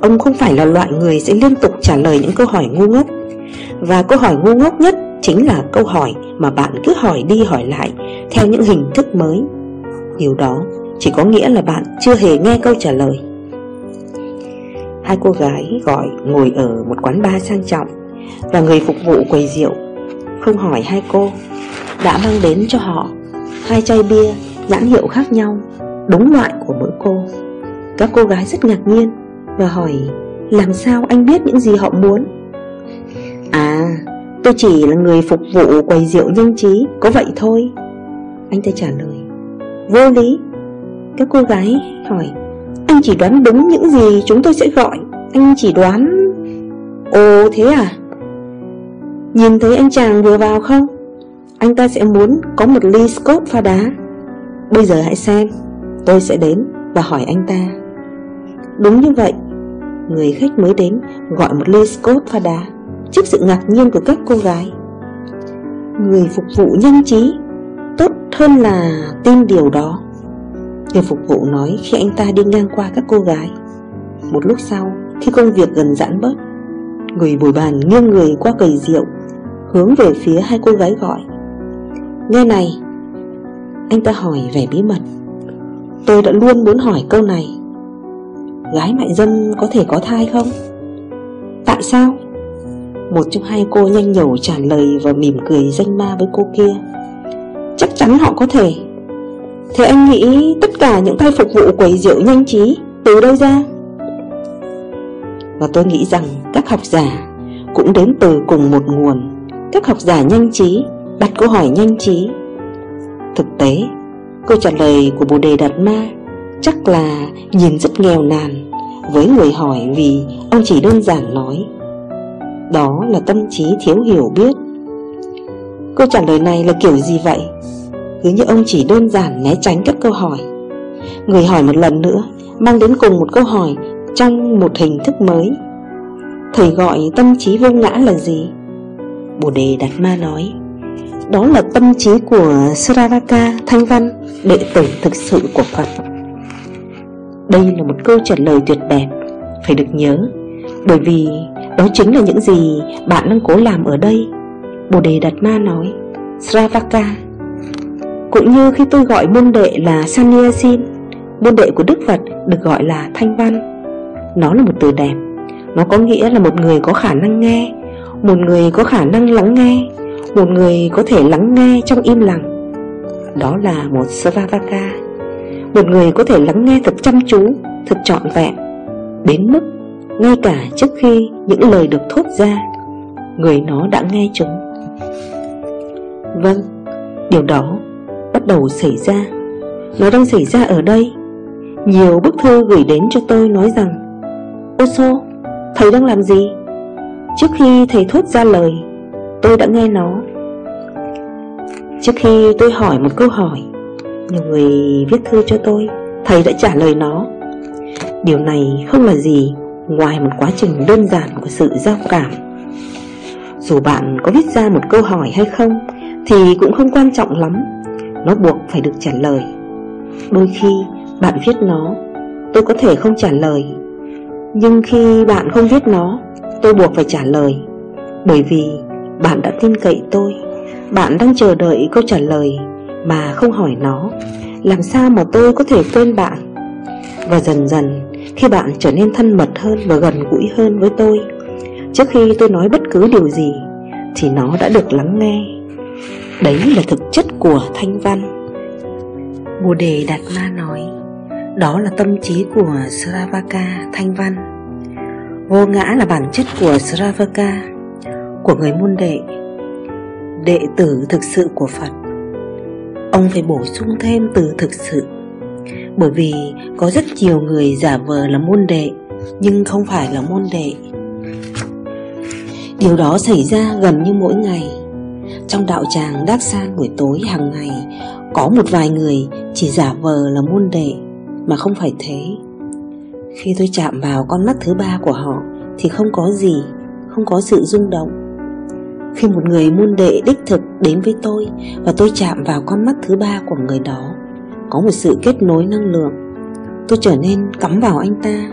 Ông không phải là loại người sẽ liên tục trả lời những câu hỏi ngu ngốc. Và câu hỏi ngu ngốc nhất chính là câu hỏi mà bạn cứ hỏi đi hỏi lại, theo những hình thức mới. Điều đó chỉ có nghĩa là bạn chưa hề nghe câu trả lời. Hai cô gái gọi ngồi ở một quán bar sang trọng, Và người phục vụ quầy rượu Không hỏi hai cô, Đã mang đến cho họ Hai chai bia nhãn hiệu khác nhau, Đúng loại của mỗi cô. Các cô gái rất ngạc nhiên Và hỏi, Làm sao anh biết những gì họ muốn? À Tôi chỉ là người phục vụ quầy rượu nhân trí, Có vậy thôi. Anh ta trả lời. Vô lý. Các cô gái hỏi, Anh chỉ đoán đúng những gì chúng tôi sẽ gọi? Anh chỉ đoán Ồ, thế à? Nhìn thấy anh chàng vừa vào không? Anh ta sẽ muốn có một ly scotch pha đá. Bây giờ hãy xem, Tôi sẽ đến và hỏi anh ta. Đúng như vậy, Người khách mới đến gọi một ly scotch pha đá. Trước sự ngạc nhiên của các cô gái. Người phục vụ nhanh trí, Tốt hơn là tin điều đó. Người phục vụ nói khi anh ta đi ngang qua các cô gái. Một lúc sau, Khi công việc gần giãn bớt, Người bồi bàn nghiêng người qua cầy rượu, Hướng về phía hai cô gái gọi. Nghe này, Anh ta hỏi vẻ bí mật. Tôi đã luôn muốn hỏi câu này. Gái mại dâm có thể có thai không? Tại sao? Một trong hai cô nhanh nhẩu trả lời và mỉm cười danh ma với cô kia. Chắc chắn họ có thể. Thế anh nghĩ tất cả những tay phục vụ quầy rượu nhanh trí từ đâu ra? Và tôi nghĩ rằng các học giả cũng đến từ cùng một nguồn. Các học giả nhanh trí đặt câu hỏi nhanh trí. Thực tế, câu trả lời của Bồ Đề Đạt Ma chắc là nhìn rất nghèo nàn với người hỏi vì ông chỉ đơn giản nói. Đó là tâm trí thiếu hiểu biết Câu trả lời này là kiểu gì vậy? Cứ như ông chỉ đơn giản né tránh các câu hỏi Người hỏi một lần nữa, Mang đến cùng một câu hỏi Trong một hình thức mới Thầy gọi tâm trí vô ngã là gì? Bồ Đề Đạt Ma nói, Đó là tâm trí của Saravaka Thanh Văn, Đệ tử thực sự của Phật đây là một câu trả lời tuyệt đẹp, Phải được nhớ, Bởi vì đó chính là những gì bạn đang cố làm ở đây. Bồ Đề Đạt Ma nói, Sravaka. Cũng như khi tôi gọi môn đệ là Sanyasin, Môn đệ của Đức Phật được gọi là Thanh Văn. Nó là một từ đẹp. Nó có nghĩa là một người có khả năng nghe, Một người có khả năng lắng nghe, Một người có thể lắng nghe trong im lặng. Đó là một Sravaka. Một người có thể lắng nghe thật chăm chú, Thật trọn vẹn, Đến mức ngay cả trước khi những lời được thốt ra, Người nó đã nghe chúng. Vâng Điều đó bắt đầu xảy ra. Nó đang xảy ra ở đây. Nhiều bức thư gửi đến cho tôi nói rằng Oso Thầy đang làm gì? Trước khi thầy thốt ra lời, Tôi đã nghe nó. Trước khi tôi hỏi một câu hỏi, nhiều người viết thư cho tôi, Thầy đã trả lời nó. Điều này không là gì. Ngoài một quá trình đơn giản của sự giao cảm. Dù bạn có viết ra một câu hỏi hay không, Thì cũng không quan trọng lắm. Nó buộc phải được trả lời. Đôi khi bạn viết nó, Tôi có thể không trả lời. Nhưng khi bạn không viết nó, Tôi buộc phải trả lời. Bởi vì bạn đã tin cậy tôi. Bạn đang chờ đợi câu trả lời mà không hỏi nó. Làm sao mà tôi có thể quên bạn? Và dần dần khi bạn trở nên thân mật hơn và gần gũi hơn với tôi. Trước khi tôi nói bất cứ điều gì, Thì nó đã được lắng nghe. Đấy là thực chất của thanh văn. Bồ Đề Đạt Ma nói, Đó là tâm trí của Sravaka, thanh văn. Vô ngã là bản chất của Sravaka, Của người môn đệ. Đệ tử thực sự của Phật. Ông phải bổ sung thêm từ thực sự. Bởi vì có rất nhiều người giả vờ là môn đệ, Nhưng không phải là môn đệ. Điều đó xảy ra gần như mỗi ngày. Trong đạo tràng Đắc San buổi tối hàng ngày, Có một vài người chỉ giả vờ là môn đệ, Mà không phải thế. Khi tôi chạm vào con mắt thứ ba của họ, Thì không có gì, Không có sự rung động. Khi một người môn đệ đích thực đến với tôi, Và tôi chạm vào con mắt thứ ba của người đó có một sự kết nối năng lượng. Tôi trở nên cắm vào anh ta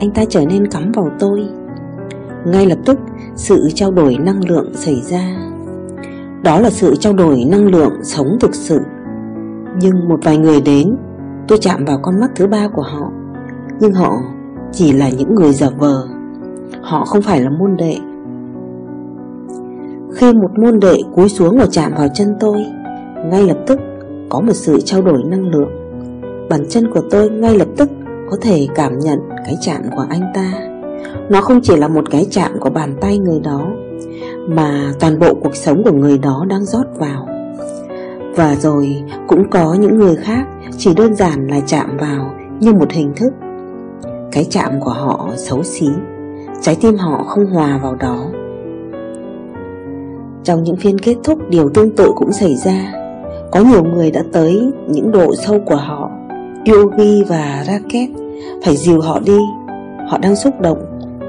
Anh ta trở nên cắm vào tôi. Ngay lập tức, sự trao đổi năng lượng xảy ra. Đó là sự trao đổi năng lượng sống thực sự. Nhưng một vài người đến, Tôi chạm vào con mắt thứ ba của họ. Nhưng họ chỉ là những người giả vờ. Họ không phải là môn đệ. Khi một môn đệ cúi xuống và chạm vào chân tôi, Ngay lập tức có một sự trao đổi năng lượng. Bàn chân của tôi ngay lập tức có thể cảm nhận cái chạm của anh ta. Nó không chỉ là một cái chạm của bàn tay người đó, Mà toàn bộ cuộc sống của người đó đang rót vào. Và rồi, cũng có những người khác chỉ đơn giản là chạm vào như một hình thức. Cái chạm của họ xấu xí, Trái tim họ không hòa vào đó. Trong những phiên kết thúc, điều tương tự cũng xảy ra. Có nhiều người đã tới những độ sâu của họ Yogi và Racket Phải dìu họ đi. Họ đang xúc động,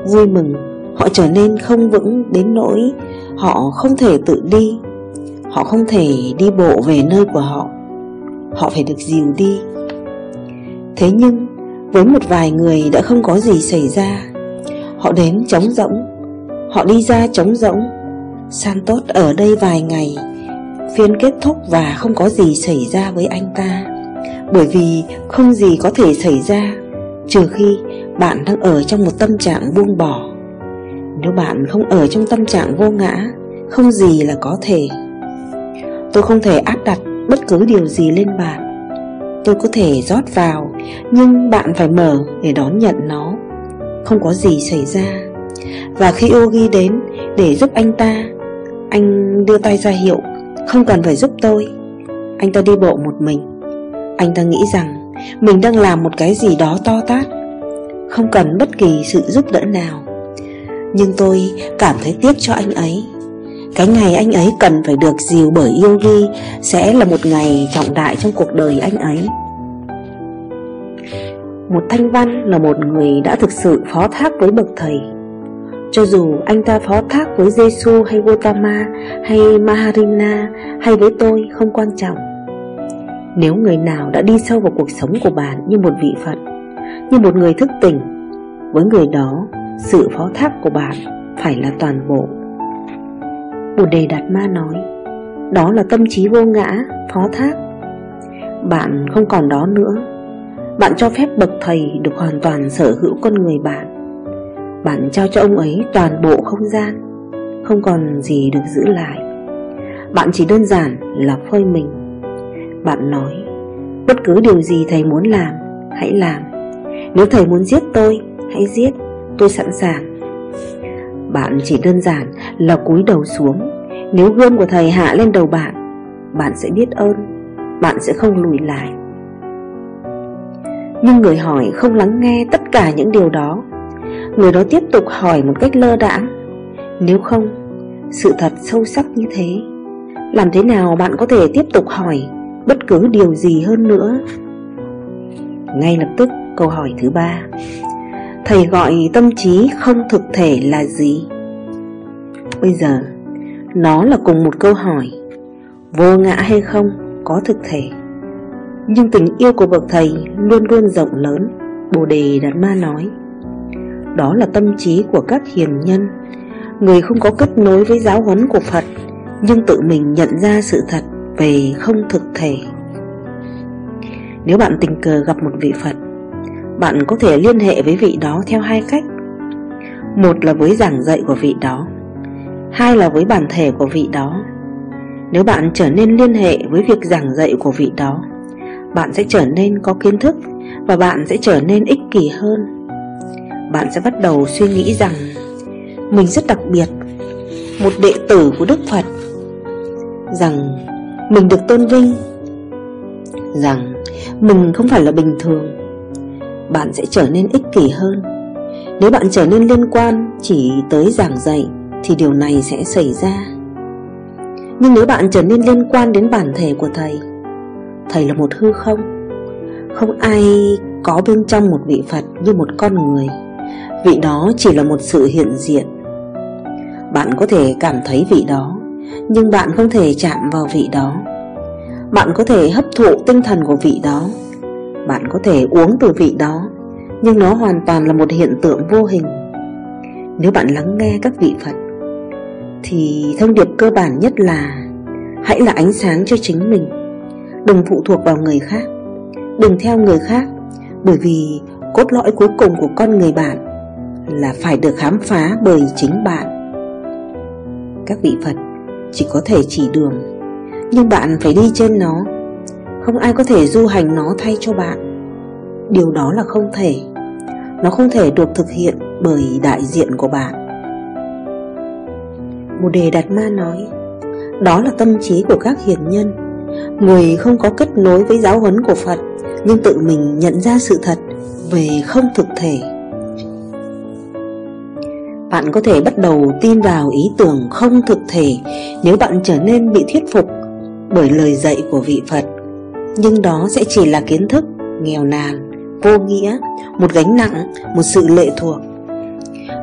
Vui mừng. Họ trở nên không vững đến nỗi Họ không thể tự đi. Họ không thể đi bộ về nơi của họ. Họ phải được dìu đi. Thế nhưng, Với một vài người đã không có gì xảy ra, Họ đến trống rỗng. Họ đi ra trống rỗng. Santos ở đây vài ngày Phiên kết thúc và không có gì xảy ra với anh ta. Bởi vì không gì có thể xảy ra, Trừ khi bạn đang ở trong một tâm trạng buông bỏ. Nếu bạn không ở trong tâm trạng vô ngã, Không gì là có thể. Tôi không thể áp đặt bất cứ điều gì lên bạn. Tôi có thể rót vào, Nhưng bạn phải mở để đón nhận nó. Không có gì xảy ra. Và khi Ogi đến để giúp anh ta, Anh đưa tay ra hiệu. Không cần phải giúp tôi. Anh ta đi bộ một mình. Anh ta nghĩ rằng Mình đang làm một cái gì đó to tát, Không cần bất kỳ sự giúp đỡ nào. Nhưng tôi cảm thấy tiếc cho anh ấy. Cái ngày anh ấy cần phải được dìu bởi Yogi Sẽ là một ngày trọng đại trong cuộc đời anh ấy. Một thanh văn là một người đã thực sự phó thác với bậc thầy. Cho dù anh ta phó thác với Giêsu hay Gautama hay Maharina hay với tôi không quan trọng. Nếu người nào đã đi sâu vào cuộc sống của bạn như một vị Phật Như một người thức tỉnh Với người đó, sự phó thác của bạn phải là toàn bộ. Bồ Đề Đạt Ma nói Đó là tâm trí vô ngã, phó thác. Bạn không còn đó nữa. Bạn cho phép bậc thầy được hoàn toàn sở hữu con người bạn. Bạn trao cho ông ấy toàn bộ không gian, Không còn gì được giữ lại. Bạn chỉ đơn giản là phơi mình. Bạn nói, Bất cứ điều gì thầy muốn làm, Hãy làm. Nếu thầy muốn giết tôi, Hãy giết, Tôi sẵn sàng. Bạn chỉ đơn giản là cúi đầu xuống. Nếu gươm của thầy hạ lên đầu bạn Bạn sẽ biết ơn, Bạn sẽ không lùi lại. Nhưng người hỏi không lắng nghe tất cả những điều đó Người đó tiếp tục hỏi một cách lơ đãng. Nếu không, Sự thật sâu sắc như thế. Làm thế nào bạn có thể tiếp tục hỏi Bất cứ điều gì hơn nữa? Ngay lập tức, câu hỏi thứ ba. Thầy gọi tâm trí không thực thể là gì? Bây giờ, Nó là cùng một câu hỏi. Vô ngã hay không có thực thể? Nhưng tình yêu của bậc thầy luôn luôn rộng lớn, Bồ Đề Đạt Ma nói. Đó là tâm trí của các hiền nhân. Người không có kết nối với giáo huấn của Phật, Nhưng tự mình nhận ra sự thật về không thực thể. Nếu bạn tình cờ gặp một vị Phật, bạn có thể liên hệ với vị đó theo hai cách. Một là với giảng dạy của vị đó, Hai là với bản thể của vị đó. Nếu bạn trở nên liên hệ với việc giảng dạy của vị đó, Bạn sẽ trở nên có kiến thức Và bạn sẽ trở nên ích kỷ hơn. Bạn sẽ bắt đầu suy nghĩ rằng Mình rất đặc biệt, Một đệ tử của Đức Phật. Rằng mình được tôn vinh. Rằng mình không phải là bình thường. Bạn sẽ trở nên ích kỷ hơn. Nếu bạn trở nên liên quan chỉ tới giảng dạy Thì điều này sẽ xảy ra. Nhưng nếu bạn trở nên liên quan đến bản thể của Thầy Thầy là một hư không. Không ai có bên trong một vị Phật như một con người. Vị đó chỉ là một sự hiện diện. Bạn có thể cảm thấy vị đó, Nhưng bạn không thể chạm vào vị đó. Bạn có thể hấp thụ tinh thần của vị đó. Bạn có thể uống từ vị đó, Nhưng nó hoàn toàn là một hiện tượng vô hình. Nếu bạn lắng nghe các vị Phật, Thì thông điệp cơ bản nhất là Hãy là ánh sáng cho chính mình. Đừng phụ thuộc vào người khác. Đừng theo người khác, Bởi vì cốt lõi cuối cùng của con người bạn là phải được khám phá bởi chính bạn. Các vị Phật, chỉ có thể chỉ đường, Nhưng bạn phải đi trên nó. Không ai có thể du hành nó thay cho bạn. Điều đó là không thể. Nó không thể được thực hiện bởi đại diện của bạn. Bồ Đề Đạt Ma nói, Đó là tâm trí của các hiền nhân. Người không có kết nối với giáo huấn của Phật, Nhưng tự mình nhận ra sự thật về không thực thể. Bạn có thể bắt đầu tin vào ý tưởng không thực thể Nếu bạn trở nên bị thuyết phục bởi lời dạy của vị Phật. Nhưng đó sẽ chỉ là kiến thức, nghèo nàn, vô nghĩa, một gánh nặng, một sự lệ thuộc.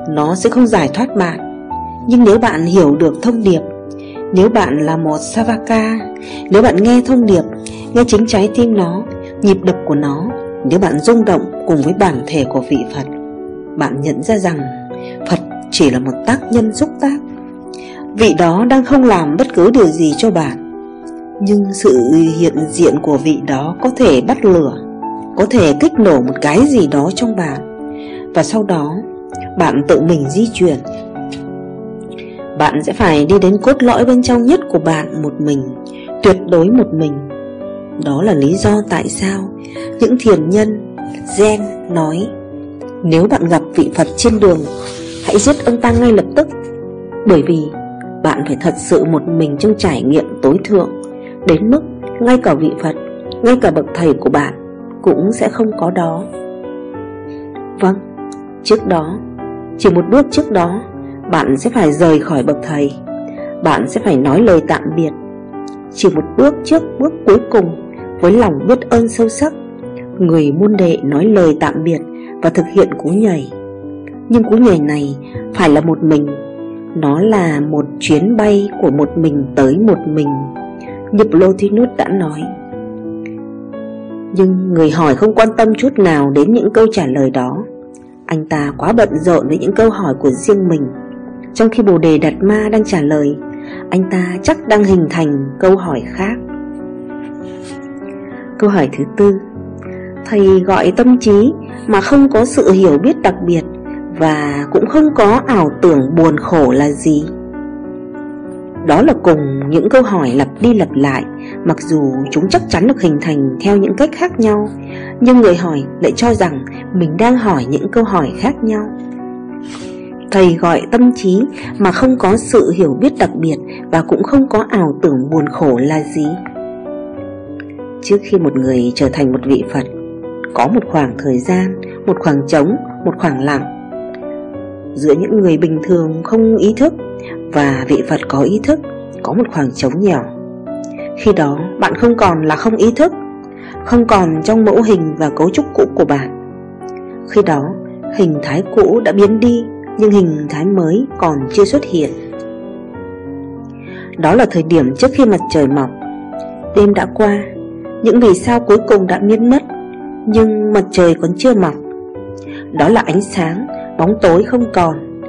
Nó sẽ không giải thoát bạn. Nhưng nếu bạn hiểu được thông điệp, Nếu bạn là một Savaka, Nếu bạn nghe thông điệp, Nghe chính trái tim nó, Nhịp đập của nó, Nếu bạn rung động cùng với bản thể của vị Phật, Bạn nhận ra rằng Phật chỉ là một tác nhân xúc tác. Vị đó đang không làm bất cứ điều gì cho bạn. Nhưng sự hiện diện của vị đó có thể bắt lửa, Có thể kích nổ một cái gì đó trong bạn. Và sau đó, bạn tự mình di chuyển. Bạn sẽ phải đi đến cốt lõi bên trong nhất của bạn một mình, Tuyệt đối một mình. Đó là lý do tại sao những thiền nhân Zen nói, Nếu bạn gặp vị Phật trên đường Hãy giết ông ta ngay lập tức. Bởi vì bạn phải thật sự một mình trong trải nghiệm tối thượng. Đến mức ngay cả vị Phật, Ngay cả bậc thầy của bạn Cũng sẽ không có đó. Vâng Trước đó, Chỉ một bước trước đó, Bạn sẽ phải rời khỏi bậc thầy. Bạn sẽ phải nói lời tạm biệt. Chỉ một bước trước bước cuối cùng, Với lòng biết ơn sâu sắc, Người môn đệ nói lời tạm biệt Và thực hiện cú nhảy. Nhưng cú nhảy này Phải là một mình. Nó là một chuyến bay của một mình tới một mình. Như Plotinus đã nói. Nhưng người hỏi không quan tâm chút nào đến những câu trả lời đó. Anh ta quá bận rộn với những câu hỏi của riêng mình. Trong khi Bồ Đề Đạt Ma đang trả lời, Anh ta chắc đang hình thành câu hỏi khác. Câu hỏi thứ tư. Thầy gọi tâm trí mà không có sự hiểu biết đặc biệt và cũng không có ảo tưởng buồn khổ là gì. Đó là cùng những câu hỏi lặp đi lặp lại Mặc dù chúng chắc chắn được hình thành theo những cách khác nhau Nhưng người hỏi lại cho rằng mình đang hỏi những câu hỏi khác nhau. Thầy gọi tâm trí mà không có sự hiểu biết đặc biệt Và cũng không có ảo tưởng buồn khổ là gì. Trước khi một người trở thành một vị Phật Có một khoảng thời gian, một khoảng trống, một khoảng lặng giữa những người bình thường không ý thức và vị Phật có ý thức có một khoảng trống nhỏ. Khi đó bạn không còn là không ý thức, không còn trong mẫu hình và cấu trúc cũ của bạn. Khi đó hình thái cũ đã biến đi nhưng hình thái mới còn chưa xuất hiện. Đó là thời điểm trước khi mặt trời mọc. Đêm đã qua, những vì sao cuối cùng đã biến mất, nhưng mặt trời còn chưa mọc. Đó là ánh sáng bóng tối không còn.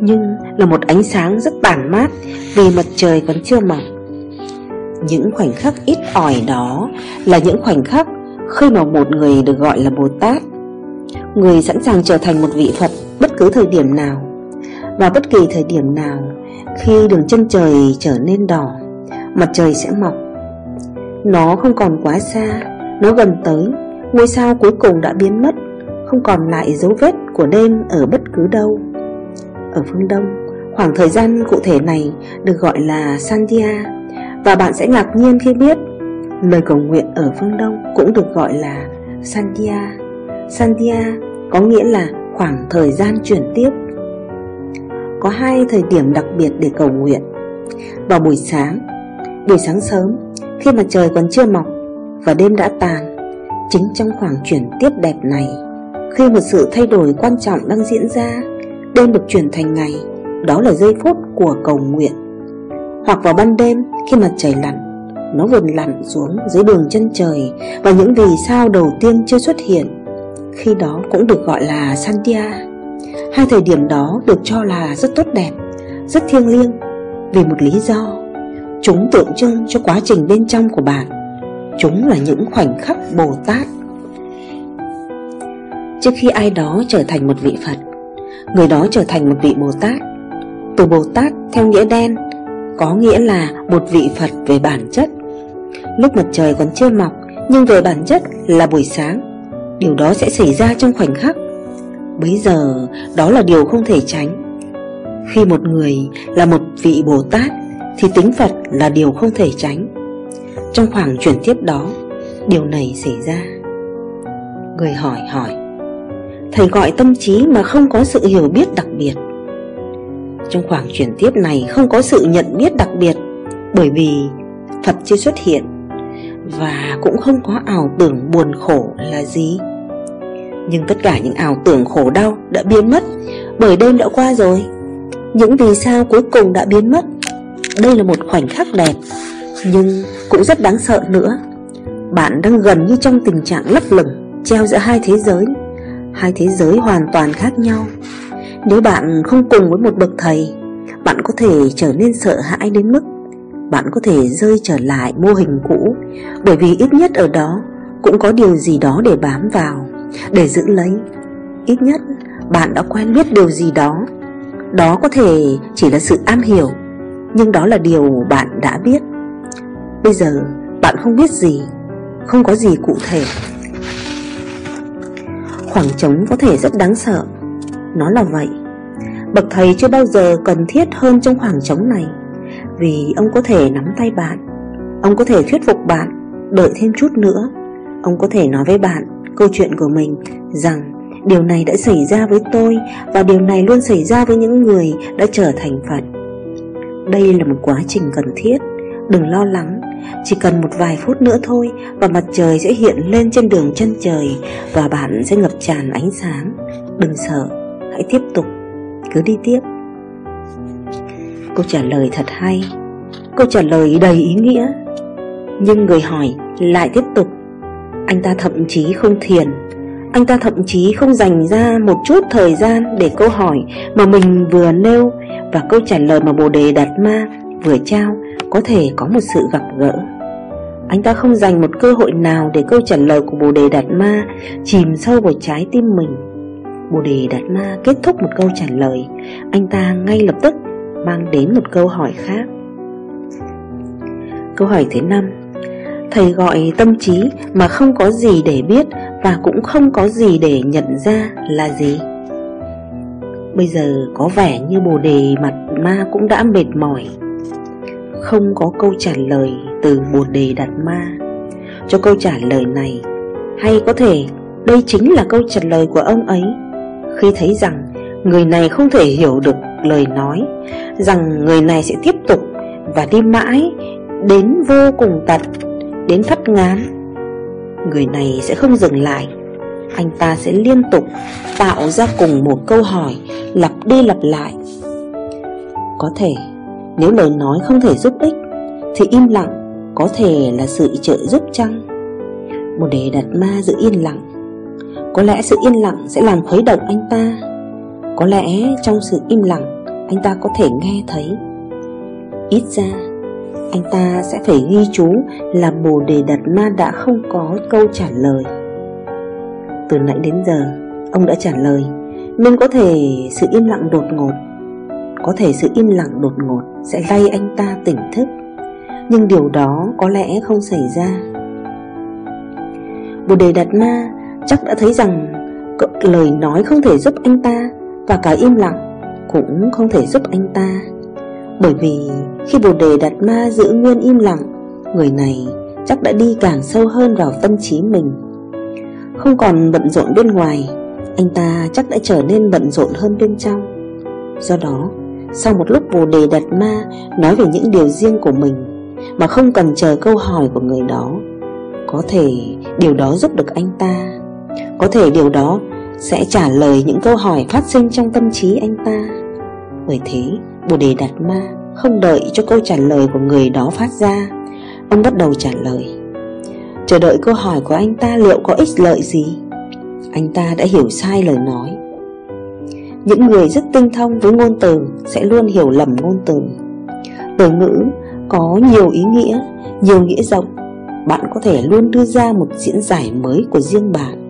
Nhưng là một ánh sáng rất tàn mát Vì mặt trời còn chưa mọc. Những khoảnh khắc ít ỏi đó Là những khoảnh khắc Khi mà một người được gọi là Bồ Tát. Người sẵn sàng trở thành một vị Phật Bất cứ thời điểm nào. Và bất kỳ thời điểm nào Khi đường chân trời trở nên đỏ, Mặt trời sẽ mọc. Nó không còn quá xa, Nó gần tới, Ngôi sao cuối cùng đã biến mất, không còn lại dấu vết của đêm ở bất cứ đâu. Ở phương Đông, khoảng thời gian cụ thể này được gọi là Sandia và bạn sẽ ngạc nhiên khi biết lời cầu nguyện ở phương Đông cũng được gọi là Sandia. Sandia có nghĩa là khoảng thời gian chuyển tiếp. Có hai thời điểm đặc biệt để cầu nguyện. Vào buổi sáng, buổi sáng sớm khi mặt trời còn chưa mọc và đêm đã tàn, chính trong khoảng chuyển tiếp đẹp này khi một sự thay đổi quan trọng đang diễn ra, Đêm được chuyển thành ngày, Đó là giây phút của cầu nguyện. Hoặc vào ban đêm, khi mặt trời lặn, Nó vườn lặn xuống dưới đường chân trời Và những vì sao đầu tiên chưa xuất hiện, Khi đó cũng được gọi là Santia Hai thời điểm đó được cho là rất tốt đẹp, Rất thiêng liêng, Vì một lý do, Chúng tượng trưng cho quá trình bên trong của bạn. Chúng là những khoảnh khắc Bồ Tát Trước khi ai đó trở thành một vị Phật, Người đó trở thành một vị Bồ Tát. Từ Bồ Tát theo nghĩa đen, Có nghĩa là một vị Phật về bản chất. Lúc mặt trời còn chưa mọc, Nhưng về bản chất là buổi sáng. Điều đó sẽ xảy ra trong khoảnh khắc. Bây giờ, đó là điều không thể tránh. Khi một người là một vị Bồ Tát, Thì tính Phật là điều không thể tránh. Trong khoảng chuyển tiếp đó, Điều này xảy ra. Người hỏi hỏi Thầy gọi tâm trí mà không có sự hiểu biết đặc biệt. Trong khoảng chuyển tiếp này không có sự nhận biết đặc biệt, Bởi vì Phật chưa xuất hiện Và cũng không có ảo tưởng buồn khổ là gì. Nhưng tất cả những ảo tưởng khổ đau đã biến mất, Bởi đêm đã qua rồi. Những vì sao cuối cùng đã biến mất. Đây là một khoảnh khắc đẹp, Nhưng cũng rất đáng sợ nữa. Bạn đang gần như trong tình trạng lấp lửng, Treo giữa hai thế giới. Hai thế giới hoàn toàn khác nhau. Nếu bạn không cùng với một bậc thầy, Bạn có thể trở nên sợ hãi đến mức Bạn có thể rơi trở lại mô hình cũ, Bởi vì ít nhất ở đó Cũng có điều gì đó để bám vào, Để giữ lấy. Ít nhất bạn đã quen biết điều gì đó. Đó có thể chỉ là sự am hiểu, Nhưng đó là điều bạn đã biết. Bây giờ bạn không biết gì, Không có gì cụ thể. Khoảng trống có thể rất đáng sợ. Nó là vậy. Bậc thầy chưa bao giờ cần thiết hơn trong khoảng trống này, Vì ông có thể nắm tay bạn, Ông có thể thuyết phục bạn, Đợi thêm chút nữa. Ông có thể nói với bạn câu chuyện của mình Rằng, điều này đã xảy ra với tôi Và điều này luôn xảy ra với những người đã trở thành Phật. Đây là một quá trình cần thiết. Đừng lo lắng, Chỉ cần một vài phút nữa thôi Và mặt trời sẽ hiện lên trên đường chân trời Và bạn sẽ ngập tràn ánh sáng. Đừng sợ, Hãy tiếp tục, Cứ đi tiếp. Câu trả lời thật hay, Câu trả lời đầy ý nghĩa. Nhưng người hỏi lại tiếp tục, Anh ta thậm chí không thiền, Anh ta thậm chí không dành ra một chút thời gian để câu hỏi mà mình vừa nêu. Và câu trả lời mà Bồ Đề Đạt Ma vừa trao, có thể có một sự gặp gỡ. Anh ta không dành một cơ hội nào để câu trả lời của Bồ Đề Đạt Ma chìm sâu vào trái tim mình. Bồ Đề Đạt Ma kết thúc một câu trả lời. Anh ta ngay lập tức mang đến một câu hỏi khác. Câu hỏi thứ năm. Thầy gọi tâm trí mà không có gì để biết Và cũng không có gì để nhận ra là gì? Bây giờ có vẻ như bồ đề mặt ma cũng đã mệt mỏi. Không có câu trả lời từ bồ đề đạt ma. Cho câu trả lời này, Hay có thể đây chính là câu trả lời của ông ấy, Khi thấy rằng người này không thể hiểu được lời nói, Rằng người này sẽ tiếp tục và đi mãi đến vô cùng tận, Đến phát ngán. Người này sẽ không dừng lại, Anh ta sẽ liên tục tạo ra cùng một câu hỏi Lặp đi lặp lại. Có thể nếu lời nói không thể giúp ích, Thì im lặng có thể là sự trợ giúp chăng? Một đề đặt ma giữ yên lặng. Có lẽ sự yên lặng sẽ làm khuấy động anh ta. Có lẽ trong sự im lặng, Anh ta có thể nghe thấy. Ít ra, Anh ta sẽ phải ghi chú là Bồ Đề đặt Ma đã không có câu trả lời. Từ nãy đến giờ, Ông đã trả lời, Nên có thể sự im lặng đột ngột có thể sự im lặng đột ngột Sẽ lay anh ta tỉnh thức. Nhưng điều đó có lẽ không xảy ra. Bồ Đề Đạt Ma chắc đã thấy rằng lời nói không thể giúp anh ta Và cả im lặng cũng không thể giúp anh ta. Bởi vì khi Bồ Đề Đạt Ma giữ nguyên im lặng, Người này chắc đã đi càng sâu hơn vào tâm trí mình. Không còn bận rộn bên ngoài, Anh ta chắc đã trở nên bận rộn hơn bên trong. Do đó sau một lúc vô Đề đặt Ma nói về những điều riêng của mình, Mà không cần chờ câu hỏi của người đó. Có thể điều đó giúp được anh ta. Có thể điều đó sẽ trả lời những câu hỏi phát sinh trong tâm trí anh ta. Bởi thế, Bồ Đề Đạt Ma không đợi cho câu trả lời của người đó phát ra, Ông bắt đầu trả lời. Chờ đợi câu hỏi của anh ta liệu có ích lợi gì? Anh ta đã hiểu sai lời nói. Những người rất tinh thông với ngôn từ Sẽ luôn hiểu lầm ngôn từ. Từ ngữ có nhiều ý nghĩa, Nhiều nghĩa rộng. Bạn có thể luôn đưa ra một diễn giải mới của riêng bạn.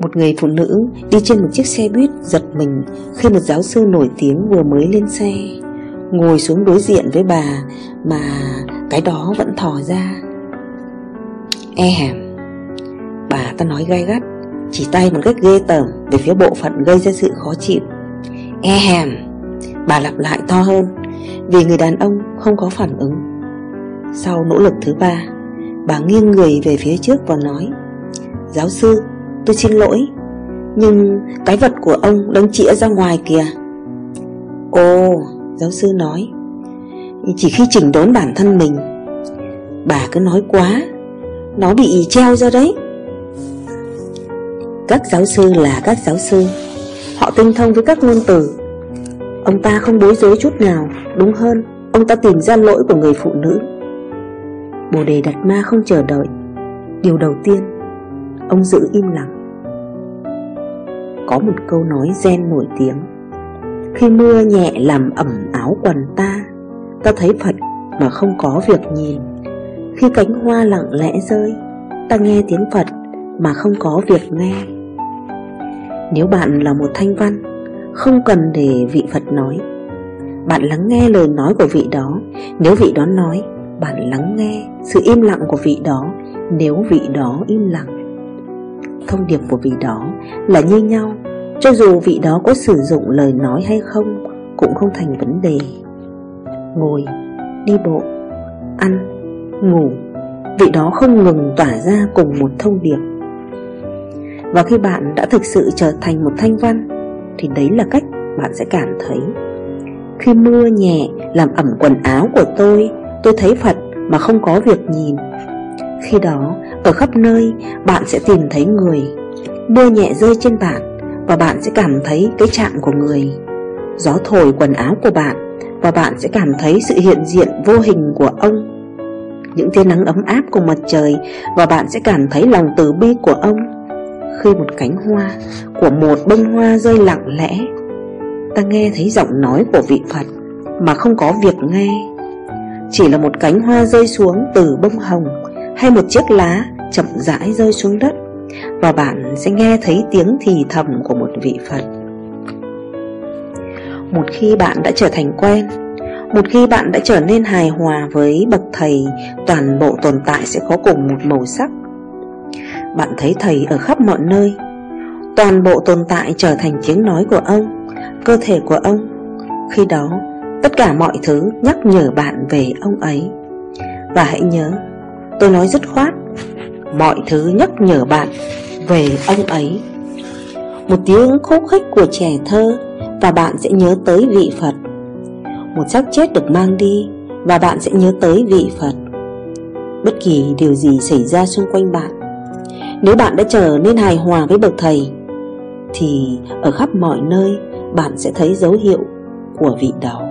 Một người phụ nữ đi trên một chiếc xe buýt giật mình khi một giáo sư nổi tiếng vừa mới lên xe. Ngồi xuống đối diện với bà mà cái đó vẫn thò ra. E hàm Bà ta nói gai gắt. Chỉ tay một cách ghê tởm về phía bộ phận gây ra sự khó chịu. E hèm, Bà lặp lại to hơn, Vì người đàn ông không có phản ứng. Sau nỗ lực thứ ba, Bà nghiêng người về phía trước và nói, Giáo sư, Tôi xin lỗi, Nhưng cái vật của ông đang chĩa ra ngoài kìa. Ồ, Giáo sư nói, Chỉ khi chỉnh đốn bản thân mình. Bà cứ nói quá, Nó bị treo ra đấy. Các giáo sư là các giáo sư. Họ tinh thông với các ngôn từ. Ông ta không bối rối chút nào, Đúng hơn. Ông ta tìm ra lỗi của người phụ nữ. Bồ đề đặt ma không chờ đợi. Điều đầu tiên, Ông giữ im lặng. Có một câu nói gen nổi tiếng. Khi mưa nhẹ làm ẩm áo quần ta Ta thấy Phật mà không có việc nhìn. Khi cánh hoa lặng lẽ rơi, Ta nghe tiếng Phật mà không có việc nghe. Nếu bạn là một thanh văn Không cần để vị Phật nói. Bạn lắng nghe lời nói của vị đó. Nếu vị đó nói Bạn lắng nghe sự im lặng của vị đó. Nếu vị đó im lặng Thông điệp của vị đó là như nhau. Cho dù vị đó có sử dụng lời nói hay không Cũng không thành vấn đề. Ngồi, đi bộ, ăn, ngủ. Vị đó không ngừng tỏa ra cùng một thông điệp. Và khi bạn đã thực sự trở thành một thanh văn, Thì đấy là cách bạn sẽ cảm thấy. Khi mưa nhẹ, làm ẩm quần áo của tôi Tôi thấy Phật mà không có việc nhìn. Khi đó, ở khắp nơi, bạn sẽ tìm thấy người. Mưa nhẹ rơi trên bạn Và bạn sẽ cảm thấy cái chạm của người. Gió thổi quần áo của bạn Và bạn sẽ cảm thấy sự hiện diện vô hình của ông. Những tia nắng ấm áp của mặt trời và bạn sẽ cảm thấy lòng từ bi của ông. Khi một cánh hoa của một bông hoa rơi lặng lẽ, ta nghe thấy giọng nói của vị Phật mà không có việc nghe. Chỉ là một cánh hoa rơi xuống từ bông hồng hay một chiếc lá chậm rãi rơi xuống đất và bạn sẽ nghe thấy tiếng thì thầm của một vị Phật. Một khi bạn đã trở thành quen một khi bạn đã trở nên hài hòa với bậc thầy Toàn bộ tồn tại sẽ có cùng một màu sắc bạn thấy thầy ở khắp mọi nơi. Toàn bộ tồn tại trở thành tiếng nói của ông Cơ thể của ông. Khi đó tất cả mọi thứ nhắc nhở bạn về ông ấy. Và hãy nhớ Tôi nói dứt khoát Mọi thứ nhắc nhở bạn về ông ấy. Một tiếng khúc khích của trẻ thơ Và bạn sẽ nhớ tới vị Phật. Một xác chết được mang đi và bạn sẽ nhớ tới vị Phật. Bất kỳ điều gì xảy ra xung quanh bạn, nếu bạn đã trở nên hài hòa với bậc thầy, thì ở khắp mọi nơi bạn sẽ thấy dấu hiệu của vị đó.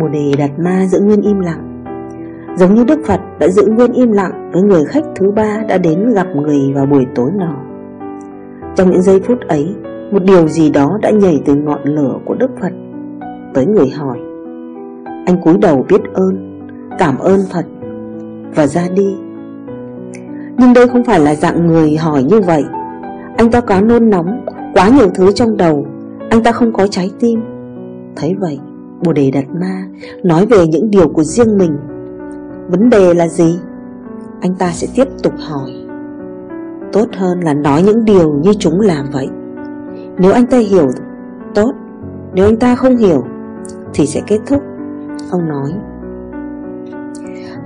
Bồ đề Đạt Ma giữ nguyên im lặng, giống như Đức Phật đã giữ nguyên im lặng với người khách thứ ba đã đến gặp người vào buổi tối nọ. Trong những giây phút ấy, một điều gì đó đã nhảy từ ngọn lửa của Đức Phật tới người hỏi Anh cúi đầu biết ơn Cảm ơn Phật Và ra đi nhưng đây không phải là dạng người hỏi như vậy. Anh ta có nôn nóng, Quá nhiều thứ trong đầu. Anh ta không có trái tim. Thấy vậy, Bồ Đề Đạt Ma Nói về những điều của riêng mình. Vấn đề là gì? Anh ta sẽ tiếp tục hỏi. Tốt hơn là nói những điều như chúng làm vậy. Nếu anh ta hiểu Tốt, Nếu anh ta không hiểu, thì sẽ kết thúc. Ông nói,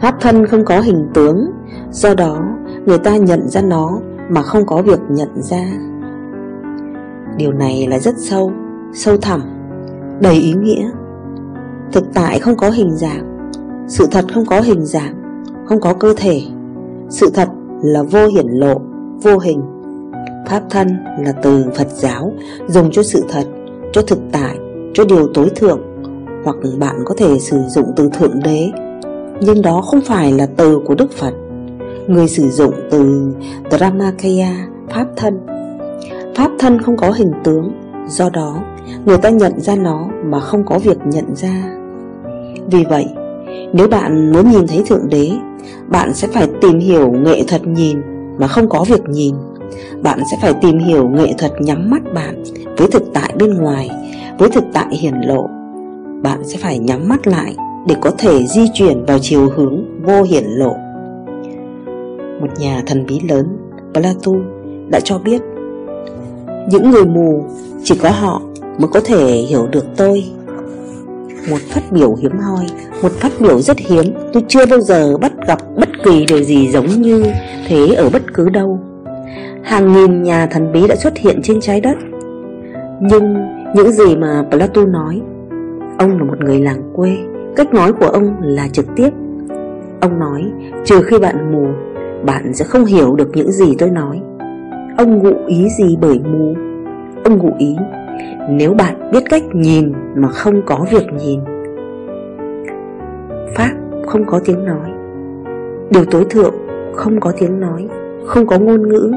Pháp thân không có hình tướng, Do đó người ta nhận ra nó Mà không có việc nhận ra. Điều này là rất sâu Sâu thẳm, Đầy ý nghĩa. Thực tại không có hình dạng, Sự thật không có hình dạng, Không có cơ thể. Sự thật là vô hiển lộ, Vô hình. Pháp thân là từ Phật giáo, Dùng cho sự thật, Cho thực tại, Cho điều tối thượng, hoặc bạn có thể sử dụng từ Thượng Đế. Nhưng đó không phải là từ của Đức Phật. Người sử dụng từ Dramakaya Pháp thân. Pháp thân không có hình tướng Do đó, người ta nhận ra nó mà không có việc nhận ra. Vì vậy, nếu bạn muốn nhìn thấy Thượng Đế Bạn sẽ phải tìm hiểu nghệ thuật nhìn mà không có việc nhìn. Bạn sẽ phải tìm hiểu nghệ thuật nhắm mắt bạn với thực tại bên ngoài Với thực tại hiển lộ. Bạn sẽ phải nhắm mắt lại để có thể di chuyển vào chiều hướng vô hiển lộ. Một nhà thần bí lớn, Plato, đã cho biết những người mù chỉ có họ mới có thể hiểu được tôi. Một phát biểu hiếm hoi, một phát biểu rất hiếm, tôi chưa bao giờ bắt gặp bất kỳ điều gì giống như thế ở bất cứ đâu. Hàng nghìn nhà thần bí đã xuất hiện trên trái đất. Nhưng những gì mà Plato nói Ông là một người làng quê Cách nói của ông là trực tiếp Ông nói Trừ khi bạn mù bạn sẽ không hiểu được những gì tôi nói. Ông ngụ ý gì bởi mù? Ông ngụ ý, Nếu bạn biết cách nhìn mà không có việc nhìn. Pháp không có tiếng nói. Điều tối thượng không có tiếng nói, Không có ngôn ngữ.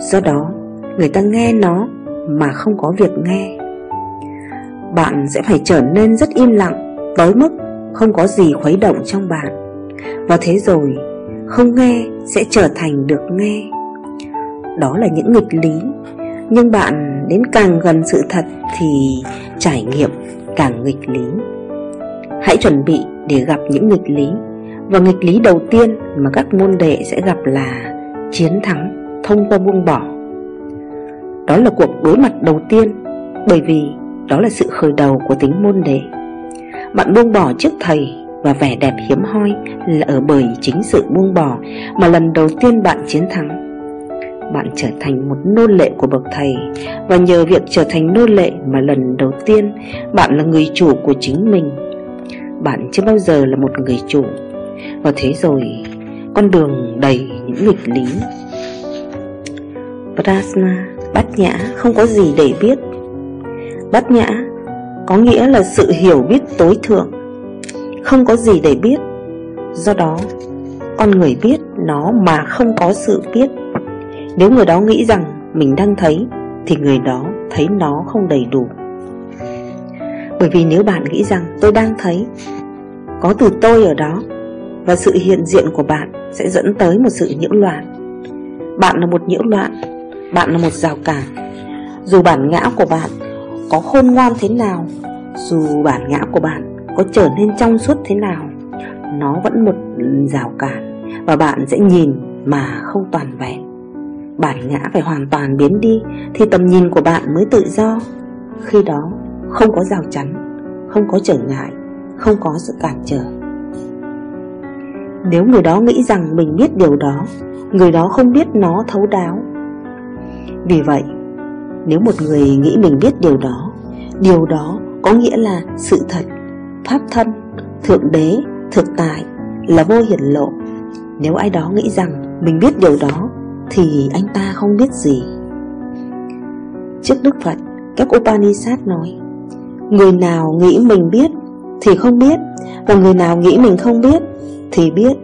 Do đó, người ta nghe nó mà không có việc nghe. Bạn sẽ phải trở nên rất im lặng Tới mức không có gì khuấy động trong bạn. Và thế rồi không nghe sẽ trở thành được nghe. Đó là những nghịch lý. Nhưng bạn đến càng gần sự thật thì trải nghiệm càng nghịch lý. Hãy chuẩn bị để gặp những nghịch lý. Và nghịch lý đầu tiên mà các môn đệ sẽ gặp là chiến thắng thông qua buông bỏ. Đó là cuộc đối mặt đầu tiên, Bởi vì đó là sự khởi đầu của tính môn đệ. Bạn buông bỏ trước thầy và vẻ đẹp hiếm hoi là ở bởi chính sự buông bỏ mà lần đầu tiên bạn chiến thắng. Bạn trở thành một nô lệ của bậc thầy và nhờ việc trở thành nô lệ mà lần đầu tiên bạn là người chủ của chính mình. Bạn chưa bao giờ là một người chủ. Và thế rồi con đường đầy những nghịch lý. Prasna, bát nhã không có gì để biết. Bát nhã có nghĩa là sự hiểu biết tối thượng. Không có gì để biết. Do đó, con người biết nó mà không có sự biết. Nếu người đó nghĩ rằng mình đang thấy Thì người đó thấy nó không đầy đủ. Bởi vì nếu bạn nghĩ rằng tôi đang thấy Có từ tôi ở đó Và sự hiện diện của bạn sẽ dẫn tới một sự nhiễu loạn. Bạn là một nhiễu loạn bạn là một rào cản. Dù bản ngã của bạn có khôn ngoan thế nào Dù bản ngã của bạn có trở nên trong suốt thế nào Nó vẫn một rào cản Và bạn sẽ nhìn mà không toàn vẹn. Bản ngã phải hoàn toàn biến đi Thì tầm nhìn của bạn mới tự do. Khi đó không có rào chắn Không có trở ngại Không có sự cản trở. Nếu người đó nghĩ rằng mình biết điều đó Người đó không biết nó thấu đáo. Vì vậy, nếu một người nghĩ mình biết điều đó, điều đó có nghĩa là sự thật, pháp thân, thượng đế, thực tại là vô hiển lộ. Nếu ai đó nghĩ rằng mình biết điều đó, thì anh ta không biết gì. Trước Đức Phật, các Upanishad nói, người nào nghĩ mình biết thì không biết, và người nào nghĩ mình không biết thì biết.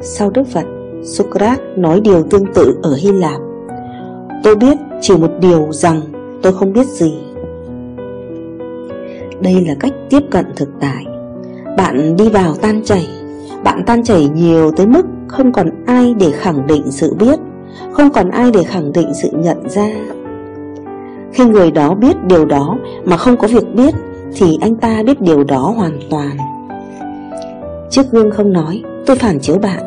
Sau Đức Phật, Socrates nói điều tương tự ở Hy Lạp Tôi biết chỉ một điều rằng tôi không biết gì đây là cách tiếp cận thực tại. Bạn đi vào tan chảy. Bạn tan chảy nhiều tới mức không còn ai để khẳng định sự biết, Không còn ai để khẳng định sự nhận ra. Khi người đó biết điều đó mà không có việc biết, Thì anh ta biết điều đó hoàn toàn. Chiếc gương không nói, tôi phản chiếu bạn.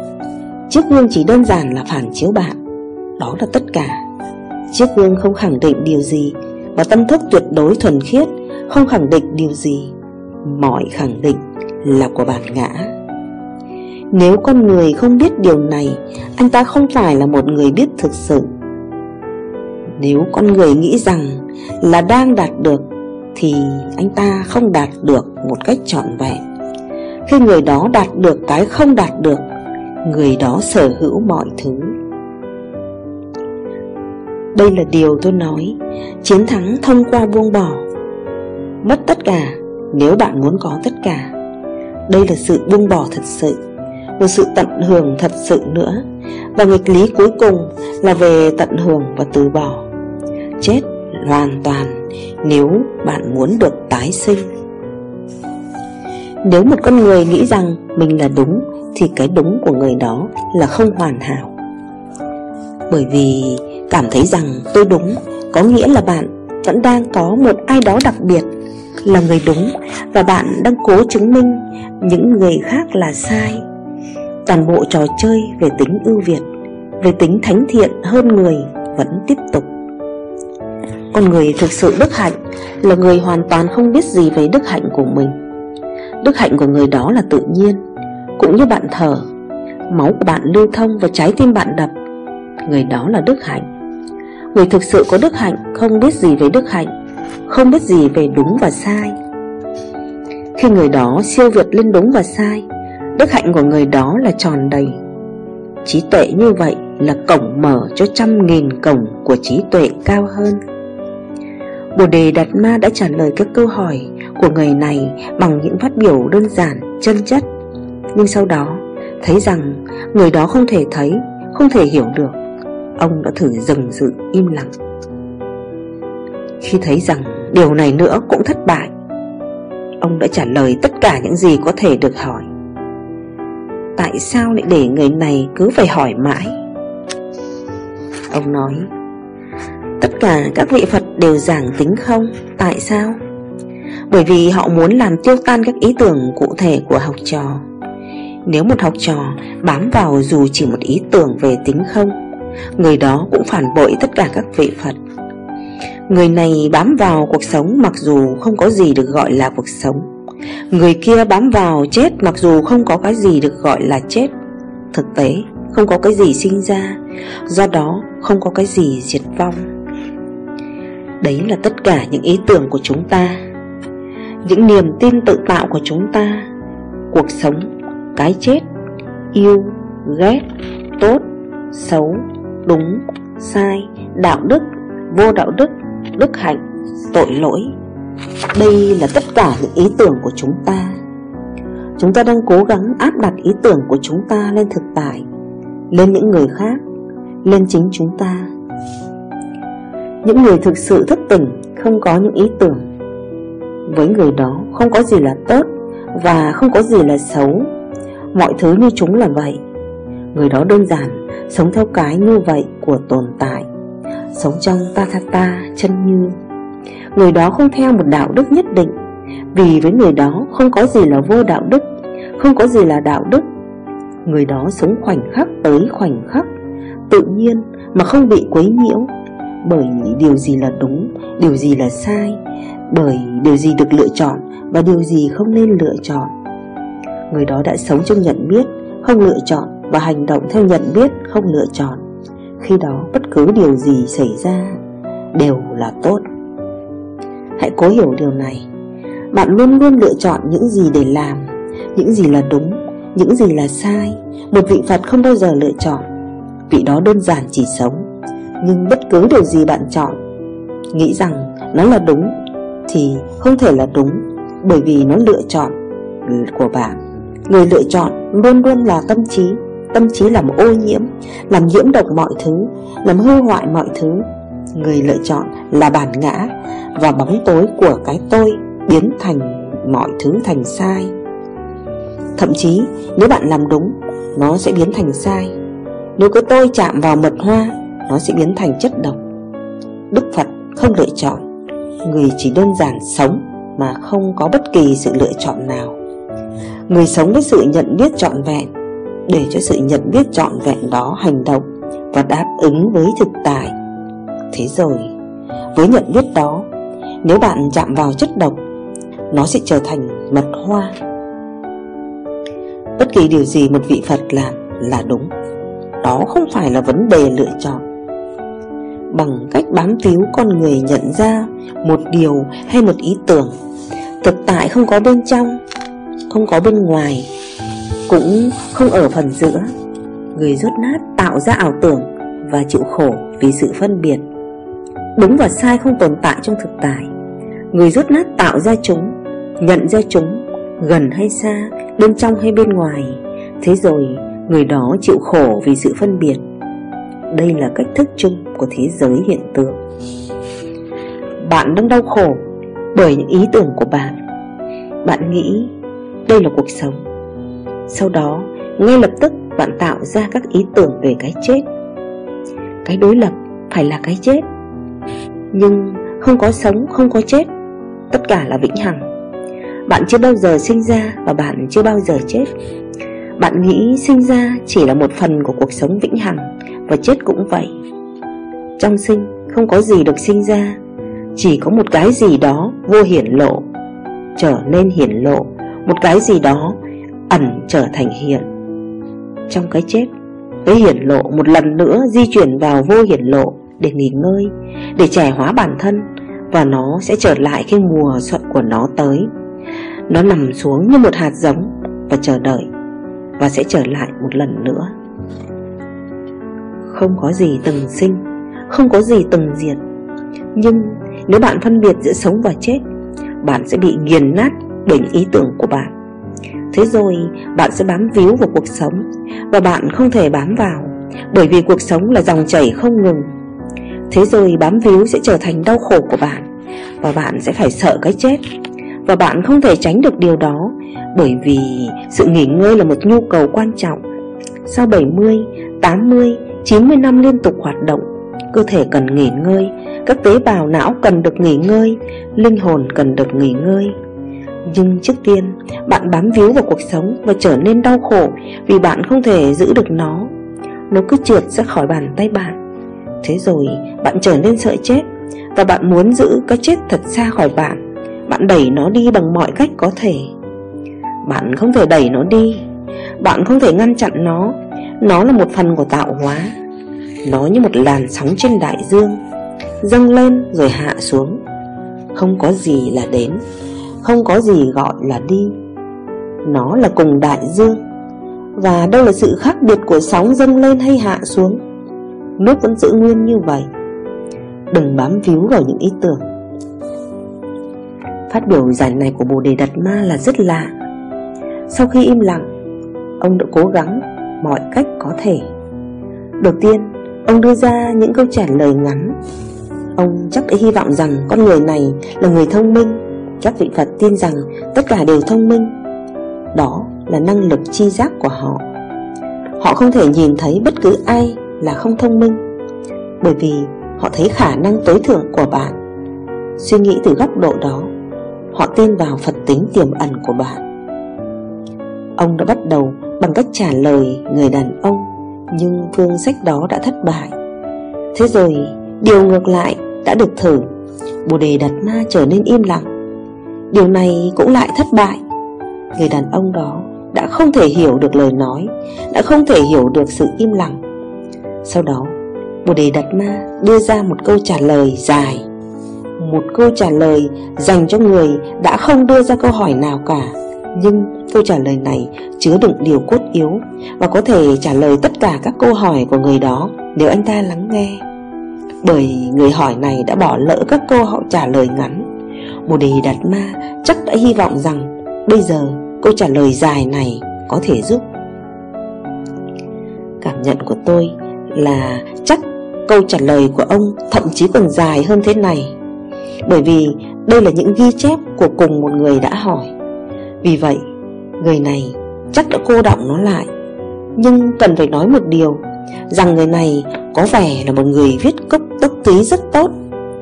Chiếc gương chỉ đơn giản là phản chiếu bạn. Đó là tất cả. Chiếc gương không khẳng định điều gì Và tâm thức tuyệt đối thuần khiết không khẳng định điều gì, Mọi khẳng định là của bản ngã. Nếu con người không biết điều này, Anh ta không phải là một người biết thực sự. Nếu con người nghĩ rằng là đang đạt được, Thì anh ta không đạt được một cách trọn vẹn. Khi người đó đạt được cái không đạt được, Người đó sở hữu mọi thứ. Đây là điều tôi nói, Chiến thắng thông qua buông bỏ. Mất tất cả, nếu bạn muốn có tất cả. Đây là sự buông bỏ thật sự, Một sự tận hưởng thật sự nữa. Và nghịch lý cuối cùng là về tận hưởng và từ bỏ. Chết hoàn toàn nếu bạn muốn được tái sinh. Nếu một con người nghĩ rằng mình là đúng, Thì cái đúng của người đó là không hoàn hảo. Bởi vì Cảm thấy rằng tôi đúng Có nghĩa là bạn vẫn đang có một ai đó đặc biệt là người đúng Và bạn đang cố chứng minh Những người khác là sai. Toàn bộ trò chơi về tính ưu việt, Về tính thánh thiện hơn người Vẫn tiếp tục. Con người thực sự đức hạnh Là người hoàn toàn không biết gì về đức hạnh của mình. Đức hạnh của người đó là tự nhiên, Cũng như bạn thở, Máu của bạn lưu thông và trái tim bạn đập. Người đó là đức hạnh. Người thực sự có đức hạnh không biết gì về đức hạnh không biết gì về đúng và sai. Khi người đó siêu việt lên đúng và sai Đức hạnh của người đó là tròn đầy. Trí tuệ như vậy là cổng mở cho trăm nghìn cổng của trí tuệ cao hơn. Bồ đề Đạt Ma đã trả lời các câu hỏi của người này bằng những phát biểu đơn giản, chân chất. Nhưng sau đó thấy rằng người đó không thể thấy, không thể hiểu được Ông đã thử dừng sự im lặng. Khi thấy rằng điều này nữa cũng thất bại, Ông đã trả lời tất cả những gì có thể được hỏi. Tại sao lại để người này cứ phải hỏi mãi? Ông nói, Tất cả các vị Phật đều giảng tính không? Tại sao? Bởi vì họ muốn làm tiêu tan các ý tưởng cụ thể của học trò. Nếu một học trò bám vào dù chỉ một ý tưởng về tính không, Người đó cũng phản bội tất cả các vị Phật Người này bám vào cuộc sống mặc dù không có gì được gọi là cuộc sống. Người kia bám vào chết mặc dù không có cái gì được gọi là chết. Thực tế không có cái gì sinh ra Do đó không có cái gì diệt vong. Đấy là tất cả những ý tưởng của chúng ta. Những niềm tin tự tạo của chúng ta. Cuộc sống, cái chết, yêu, ghét, tốt, xấu, đúng, sai, đạo đức, vô đạo đức, đức hạnh, tội lỗi. Đây là tất cả những ý tưởng của chúng ta. Chúng ta đang cố gắng áp đặt ý tưởng của chúng ta lên thực tại Lên những người khác Lên chính chúng ta. Những người thực sự thức tỉnh không có những ý tưởng. Với người đó không có gì là tốt Và không có gì là xấu. Mọi thứ như chúng là vậy. Người đó đơn giản Sống theo cái như vậy của tồn tại. Sống trong tathata chân như Người đó không theo một đạo đức nhất định Vì với người đó không có gì là vô đạo đức Không có gì là đạo đức Người đó sống khoảnh khắc tới khoảnh khắc Tự nhiên mà không bị quấy nhiễu bởi điều gì là đúng, điều gì là sai, bởi điều gì được lựa chọn và điều gì không nên lựa chọn. Người đó đã sống trong nhận biết, không lựa chọn và hành động theo nhận biết, không lựa chọn. Khi đó bất cứ điều gì xảy ra đều là tốt. Hãy cố hiểu điều này. Bạn luôn luôn lựa chọn những gì để làm, những gì là đúng, những gì là sai. Một vị Phật không bao giờ lựa chọn. Vị đó đơn giản chỉ sống nhưng bất cứ điều gì bạn chọn Nghĩ rằng nó là đúng Thì không thể là đúng Bởi vì nó lựa chọn của bạn Người lựa chọn luôn luôn là tâm trí Tâm trí làm ô nhiễm, Làm nhiễm độc mọi thứ, Làm hư hoại mọi thứ. Người lựa chọn là bản ngã Và bóng tối của cái tôi Biến thành mọi thứ thành sai. Thậm chí, nếu bạn làm đúng, Nó sẽ biến thành sai. Nếu cái tôi chạm vào mật hoa, nó sẽ biến thành chất độc. Đức Phật không lựa chọn. Người chỉ đơn giản sống mà không có bất kỳ sự lựa chọn nào. Người sống với sự nhận biết trọn vẹn để cho sự nhận biết trọn vẹn đó hành động Và đáp ứng với thực tại. Thế rồi, Với nhận biết đó, Nếu bạn chạm vào chất độc, Nó sẽ trở thành mật hoa. Bất kỳ điều gì một vị Phật làm là đúng. Đó không phải là vấn đề lựa chọn. Bằng cách bám víu con người nhận ra một điều hay một ý tưởng, thực tại không có bên trong, không có bên ngoài cũng không ở phần giữa. Người rốt nát tạo ra ảo tưởng và chịu khổ vì sự phân biệt. Đúng và sai không tồn tại trong thực tại. Người rốt nát tạo ra chúng, nhận ra chúng, gần hay xa, bên trong hay bên ngoài. Thế rồi, người đó chịu khổ vì sự phân biệt. Đây là cách thức chung của thế giới hiện tượng. Bạn đang đau khổ bởi những ý tưởng của bạn. Bạn nghĩ đây là cuộc sống. Sau đó, ngay lập tức bạn tạo ra các ý tưởng về cái chết. Cái đối lập phải là cái chết. Nhưng không có sống, không có chết, Tất cả là vĩnh hằng. Bạn chưa bao giờ sinh ra và bạn chưa bao giờ chết. Bạn nghĩ sinh ra chỉ là một phần của cuộc sống vĩnh hằng Và chết cũng vậy. Trong sinh, không có gì được sinh ra. Chỉ có một cái gì đó vô hiển lộ, Trở nên hiển lộ. Một cái gì đó ẩn trở thành hiện. Trong cái chết, Cái hiển lộ một lần nữa di chuyển vào vô hiển lộ Để nghỉ ngơi, Để trẻ hóa bản thân, Và nó sẽ trở lại khi mùa xuân của nó tới. Nó nằm xuống như một hạt giống Và chờ đợi, Và sẽ trở lại một lần nữa. Không có gì từng sinh, không có gì từng diệt. Nhưng Nếu bạn phân biệt giữa sống và chết, Bạn sẽ bị nghiền nát bởi những ý tưởng của bạn. Thế rồi bạn sẽ bám víu vào cuộc sống. Và bạn không thể bám vào Bởi vì cuộc sống là dòng chảy không ngừng. Thế rồi bám víu sẽ trở thành đau khổ của bạn Và bạn sẽ phải sợ cái chết. Và bạn không thể tránh được điều đó Bởi vì sự nghỉ ngơi là một nhu cầu quan trọng. Sau 70, 80, 90 năm liên tục hoạt động Cơ thể cần nghỉ ngơi. Các tế bào não cần được nghỉ ngơi Linh hồn cần được nghỉ ngơi nhưng trước tiên, bạn bám víu vào cuộc sống và trở nên đau khổ Vì bạn không thể giữ được nó. Nó cứ trượt ra khỏi bàn tay bạn. Thế rồi, bạn trở nên sợ chết Và bạn muốn giữ cái chết thật xa khỏi bạn. Bạn đẩy nó đi bằng mọi cách có thể. Bạn không thể đẩy nó đi. Bạn không thể ngăn chặn nó. Nó là một phần của tạo hóa. Nó như một làn sóng trên đại dương, Dâng lên rồi hạ xuống. Không có gì là đến không có gì gọi là đi. Nó là cùng đại dương. Và đâu là sự khác biệt của sóng dâng lên hay hạ xuống? Nước vẫn giữ nguyên như vậy. Đừng bám víu vào những ý tưởng. Phát biểu giải này của Bồ Đề Đạt Ma là rất lạ. Sau khi im lặng, Ông đã cố gắng mọi cách có thể. Đầu tiên, Ông đưa ra những câu trả lời ngắn. Ông chắc đã hy vọng rằng con người này là người thông minh các vị Phật tin rằng tất cả đều thông minh. Đó là năng lực chi giác của họ. Họ không thể nhìn thấy bất cứ ai là không thông minh, Bởi vì họ thấy khả năng tối thượng của bạn. Suy nghĩ từ góc độ đó, Họ tin vào Phật tính tiềm ẩn của bạn. Ông đã bắt đầu bằng cách trả lời người đàn ông, Nhưng phương sách đó đã thất bại. Thế rồi, điều ngược lại đã được thử. Bồ đề đặt ma trở nên im lặng. Điều này cũng lại thất bại. Người đàn ông đó đã không thể hiểu được lời nói, Đã không thể hiểu được sự im lặng. Sau đó, Bồ Đề Đạt Ma đưa ra một câu trả lời dài. Một câu trả lời dành cho người đã không đưa ra câu hỏi nào cả. Nhưng câu trả lời này chứa đựng điều cốt yếu Và có thể trả lời tất cả các câu hỏi của người đó Nếu anh ta lắng nghe. Bởi người hỏi này đã bỏ lỡ các câu hỏi trả lời ngắn. Bồ Đề Đạt Ma chắc đã hy vọng rằng Bây giờ câu trả lời dài này có thể giúp. Cảm nhận của tôi là chắc câu trả lời của ông thậm chí còn dài hơn thế này Bởi vì đây là những ghi chép của cùng một người đã hỏi. Vì vậy, người này chắc đã cô đọng nó lại Nhưng cần phải nói một điều Rằng người này có vẻ là một người viết cốc tốc ký rất tốt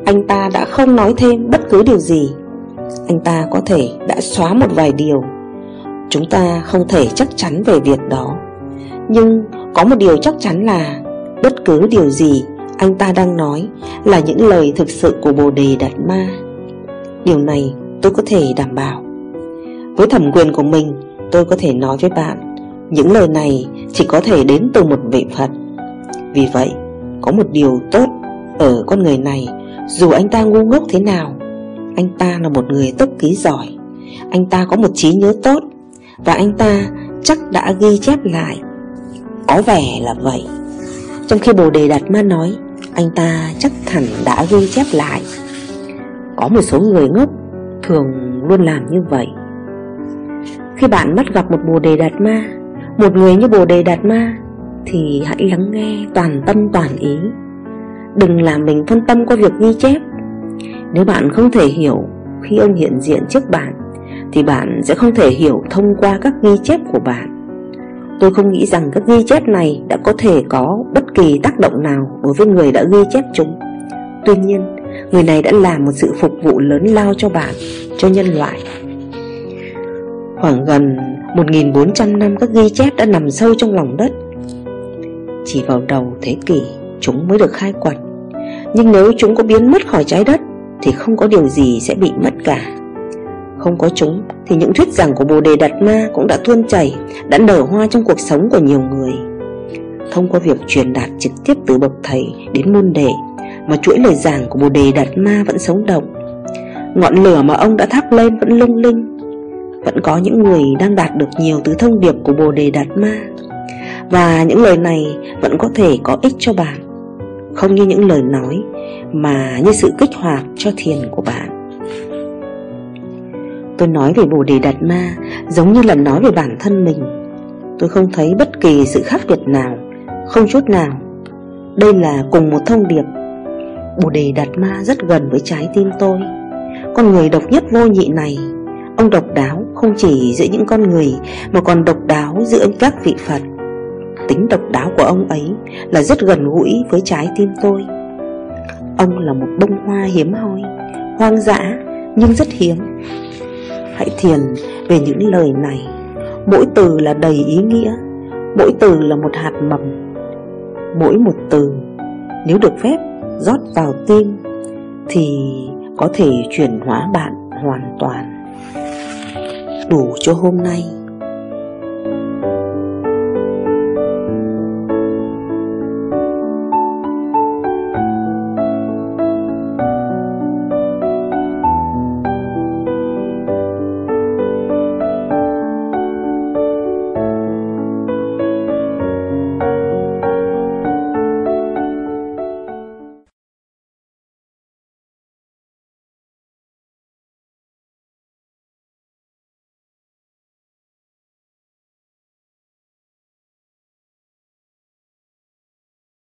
anh ta đã không nói thêm bất cứ điều gì. Anh ta có thể đã xóa một vài điều. Chúng ta không thể chắc chắn về việc đó. Nhưng có một điều chắc chắn là Bất cứ điều gì anh ta đang nói Là những lời thực sự của Bồ Đề Đạt Ma. Điều này tôi có thể đảm bảo. Với thẩm quyền của mình, Tôi có thể nói với bạn, Những lời này chỉ có thể đến từ một vị Phật. Vì vậy, Có một điều tốt ở con người này dù anh ta ngu ngốc thế nào, Anh ta là một người tốc ký giỏi. Anh ta có một trí nhớ tốt, Và anh ta chắc đã ghi chép lại. Có vẻ là vậy. Trong khi Bồ Đề Đạt Ma nói, Anh ta chắc hẳn đã ghi chép lại. Có một số người ngốc Thường luôn làm như vậy. Khi bạn bắt gặp một Bồ Đề Đạt Ma, Một người như Bồ Đề Đạt Ma, Thì hãy lắng nghe toàn tâm toàn ý. Đừng làm mình phân tâm qua việc ghi chép. Nếu bạn không thể hiểu khi ông hiện diện trước bạn Thì bạn sẽ không thể hiểu thông qua các ghi chép của bạn. Tôi không nghĩ rằng các ghi chép này đã có thể có bất kỳ tác động nào đối với người đã ghi chép chúng. Tuy nhiên, người này đã làm một sự phục vụ lớn lao cho bạn, cho nhân loại. Khoảng gần 1.400 năm các ghi chép đã nằm sâu trong lòng đất. Chỉ vào đầu thế kỷ chúng mới được khai quật. Nhưng nếu chúng có biến mất khỏi trái đất, Thì không có điều gì sẽ bị mất cả. Không có chúng, Thì những thuyết giảng của Bồ Đề Đạt Ma Cũng đã tuôn chảy, Đã nở hoa trong cuộc sống của nhiều người. Thông qua việc truyền đạt trực tiếp từ bậc thầy đến môn đệ, Mà chuỗi lời giảng của Bồ Đề Đạt Ma vẫn sống động. Ngọn lửa mà ông đã thắp lên vẫn lung linh. Vẫn có những người đang đạt được nhiều từ thông điệp của Bồ Đề Đạt Ma. Và những lời này vẫn có thể có ích cho bạn không như những lời nói, Mà như sự kích hoạt cho thiền của bạn. Tôi nói về Bồ Đề Đạt Ma Giống như là nói về bản thân mình. Tôi không thấy bất kỳ sự khác biệt nào, Không chút nào. Đây là cùng một thông điệp. Bồ Đề Đạt Ma rất gần với trái tim tôi. Con người độc nhất vô nhị này, Ông độc đáo không chỉ giữa những con người Mà còn độc đáo giữa các vị Phật. Tính độc đáo của ông ấy là rất gần gũi với trái tim tôi. Ông là một bông hoa hiếm hoi, Hoang dã nhưng rất hiếm. Hãy thiền về những lời này. Mỗi từ là đầy ý nghĩa, Mỗi từ là một hạt mầm. Mỗi một từ, Nếu được phép rót vào tim Thì có thể chuyển hóa bạn hoàn toàn. Đủ cho hôm nay.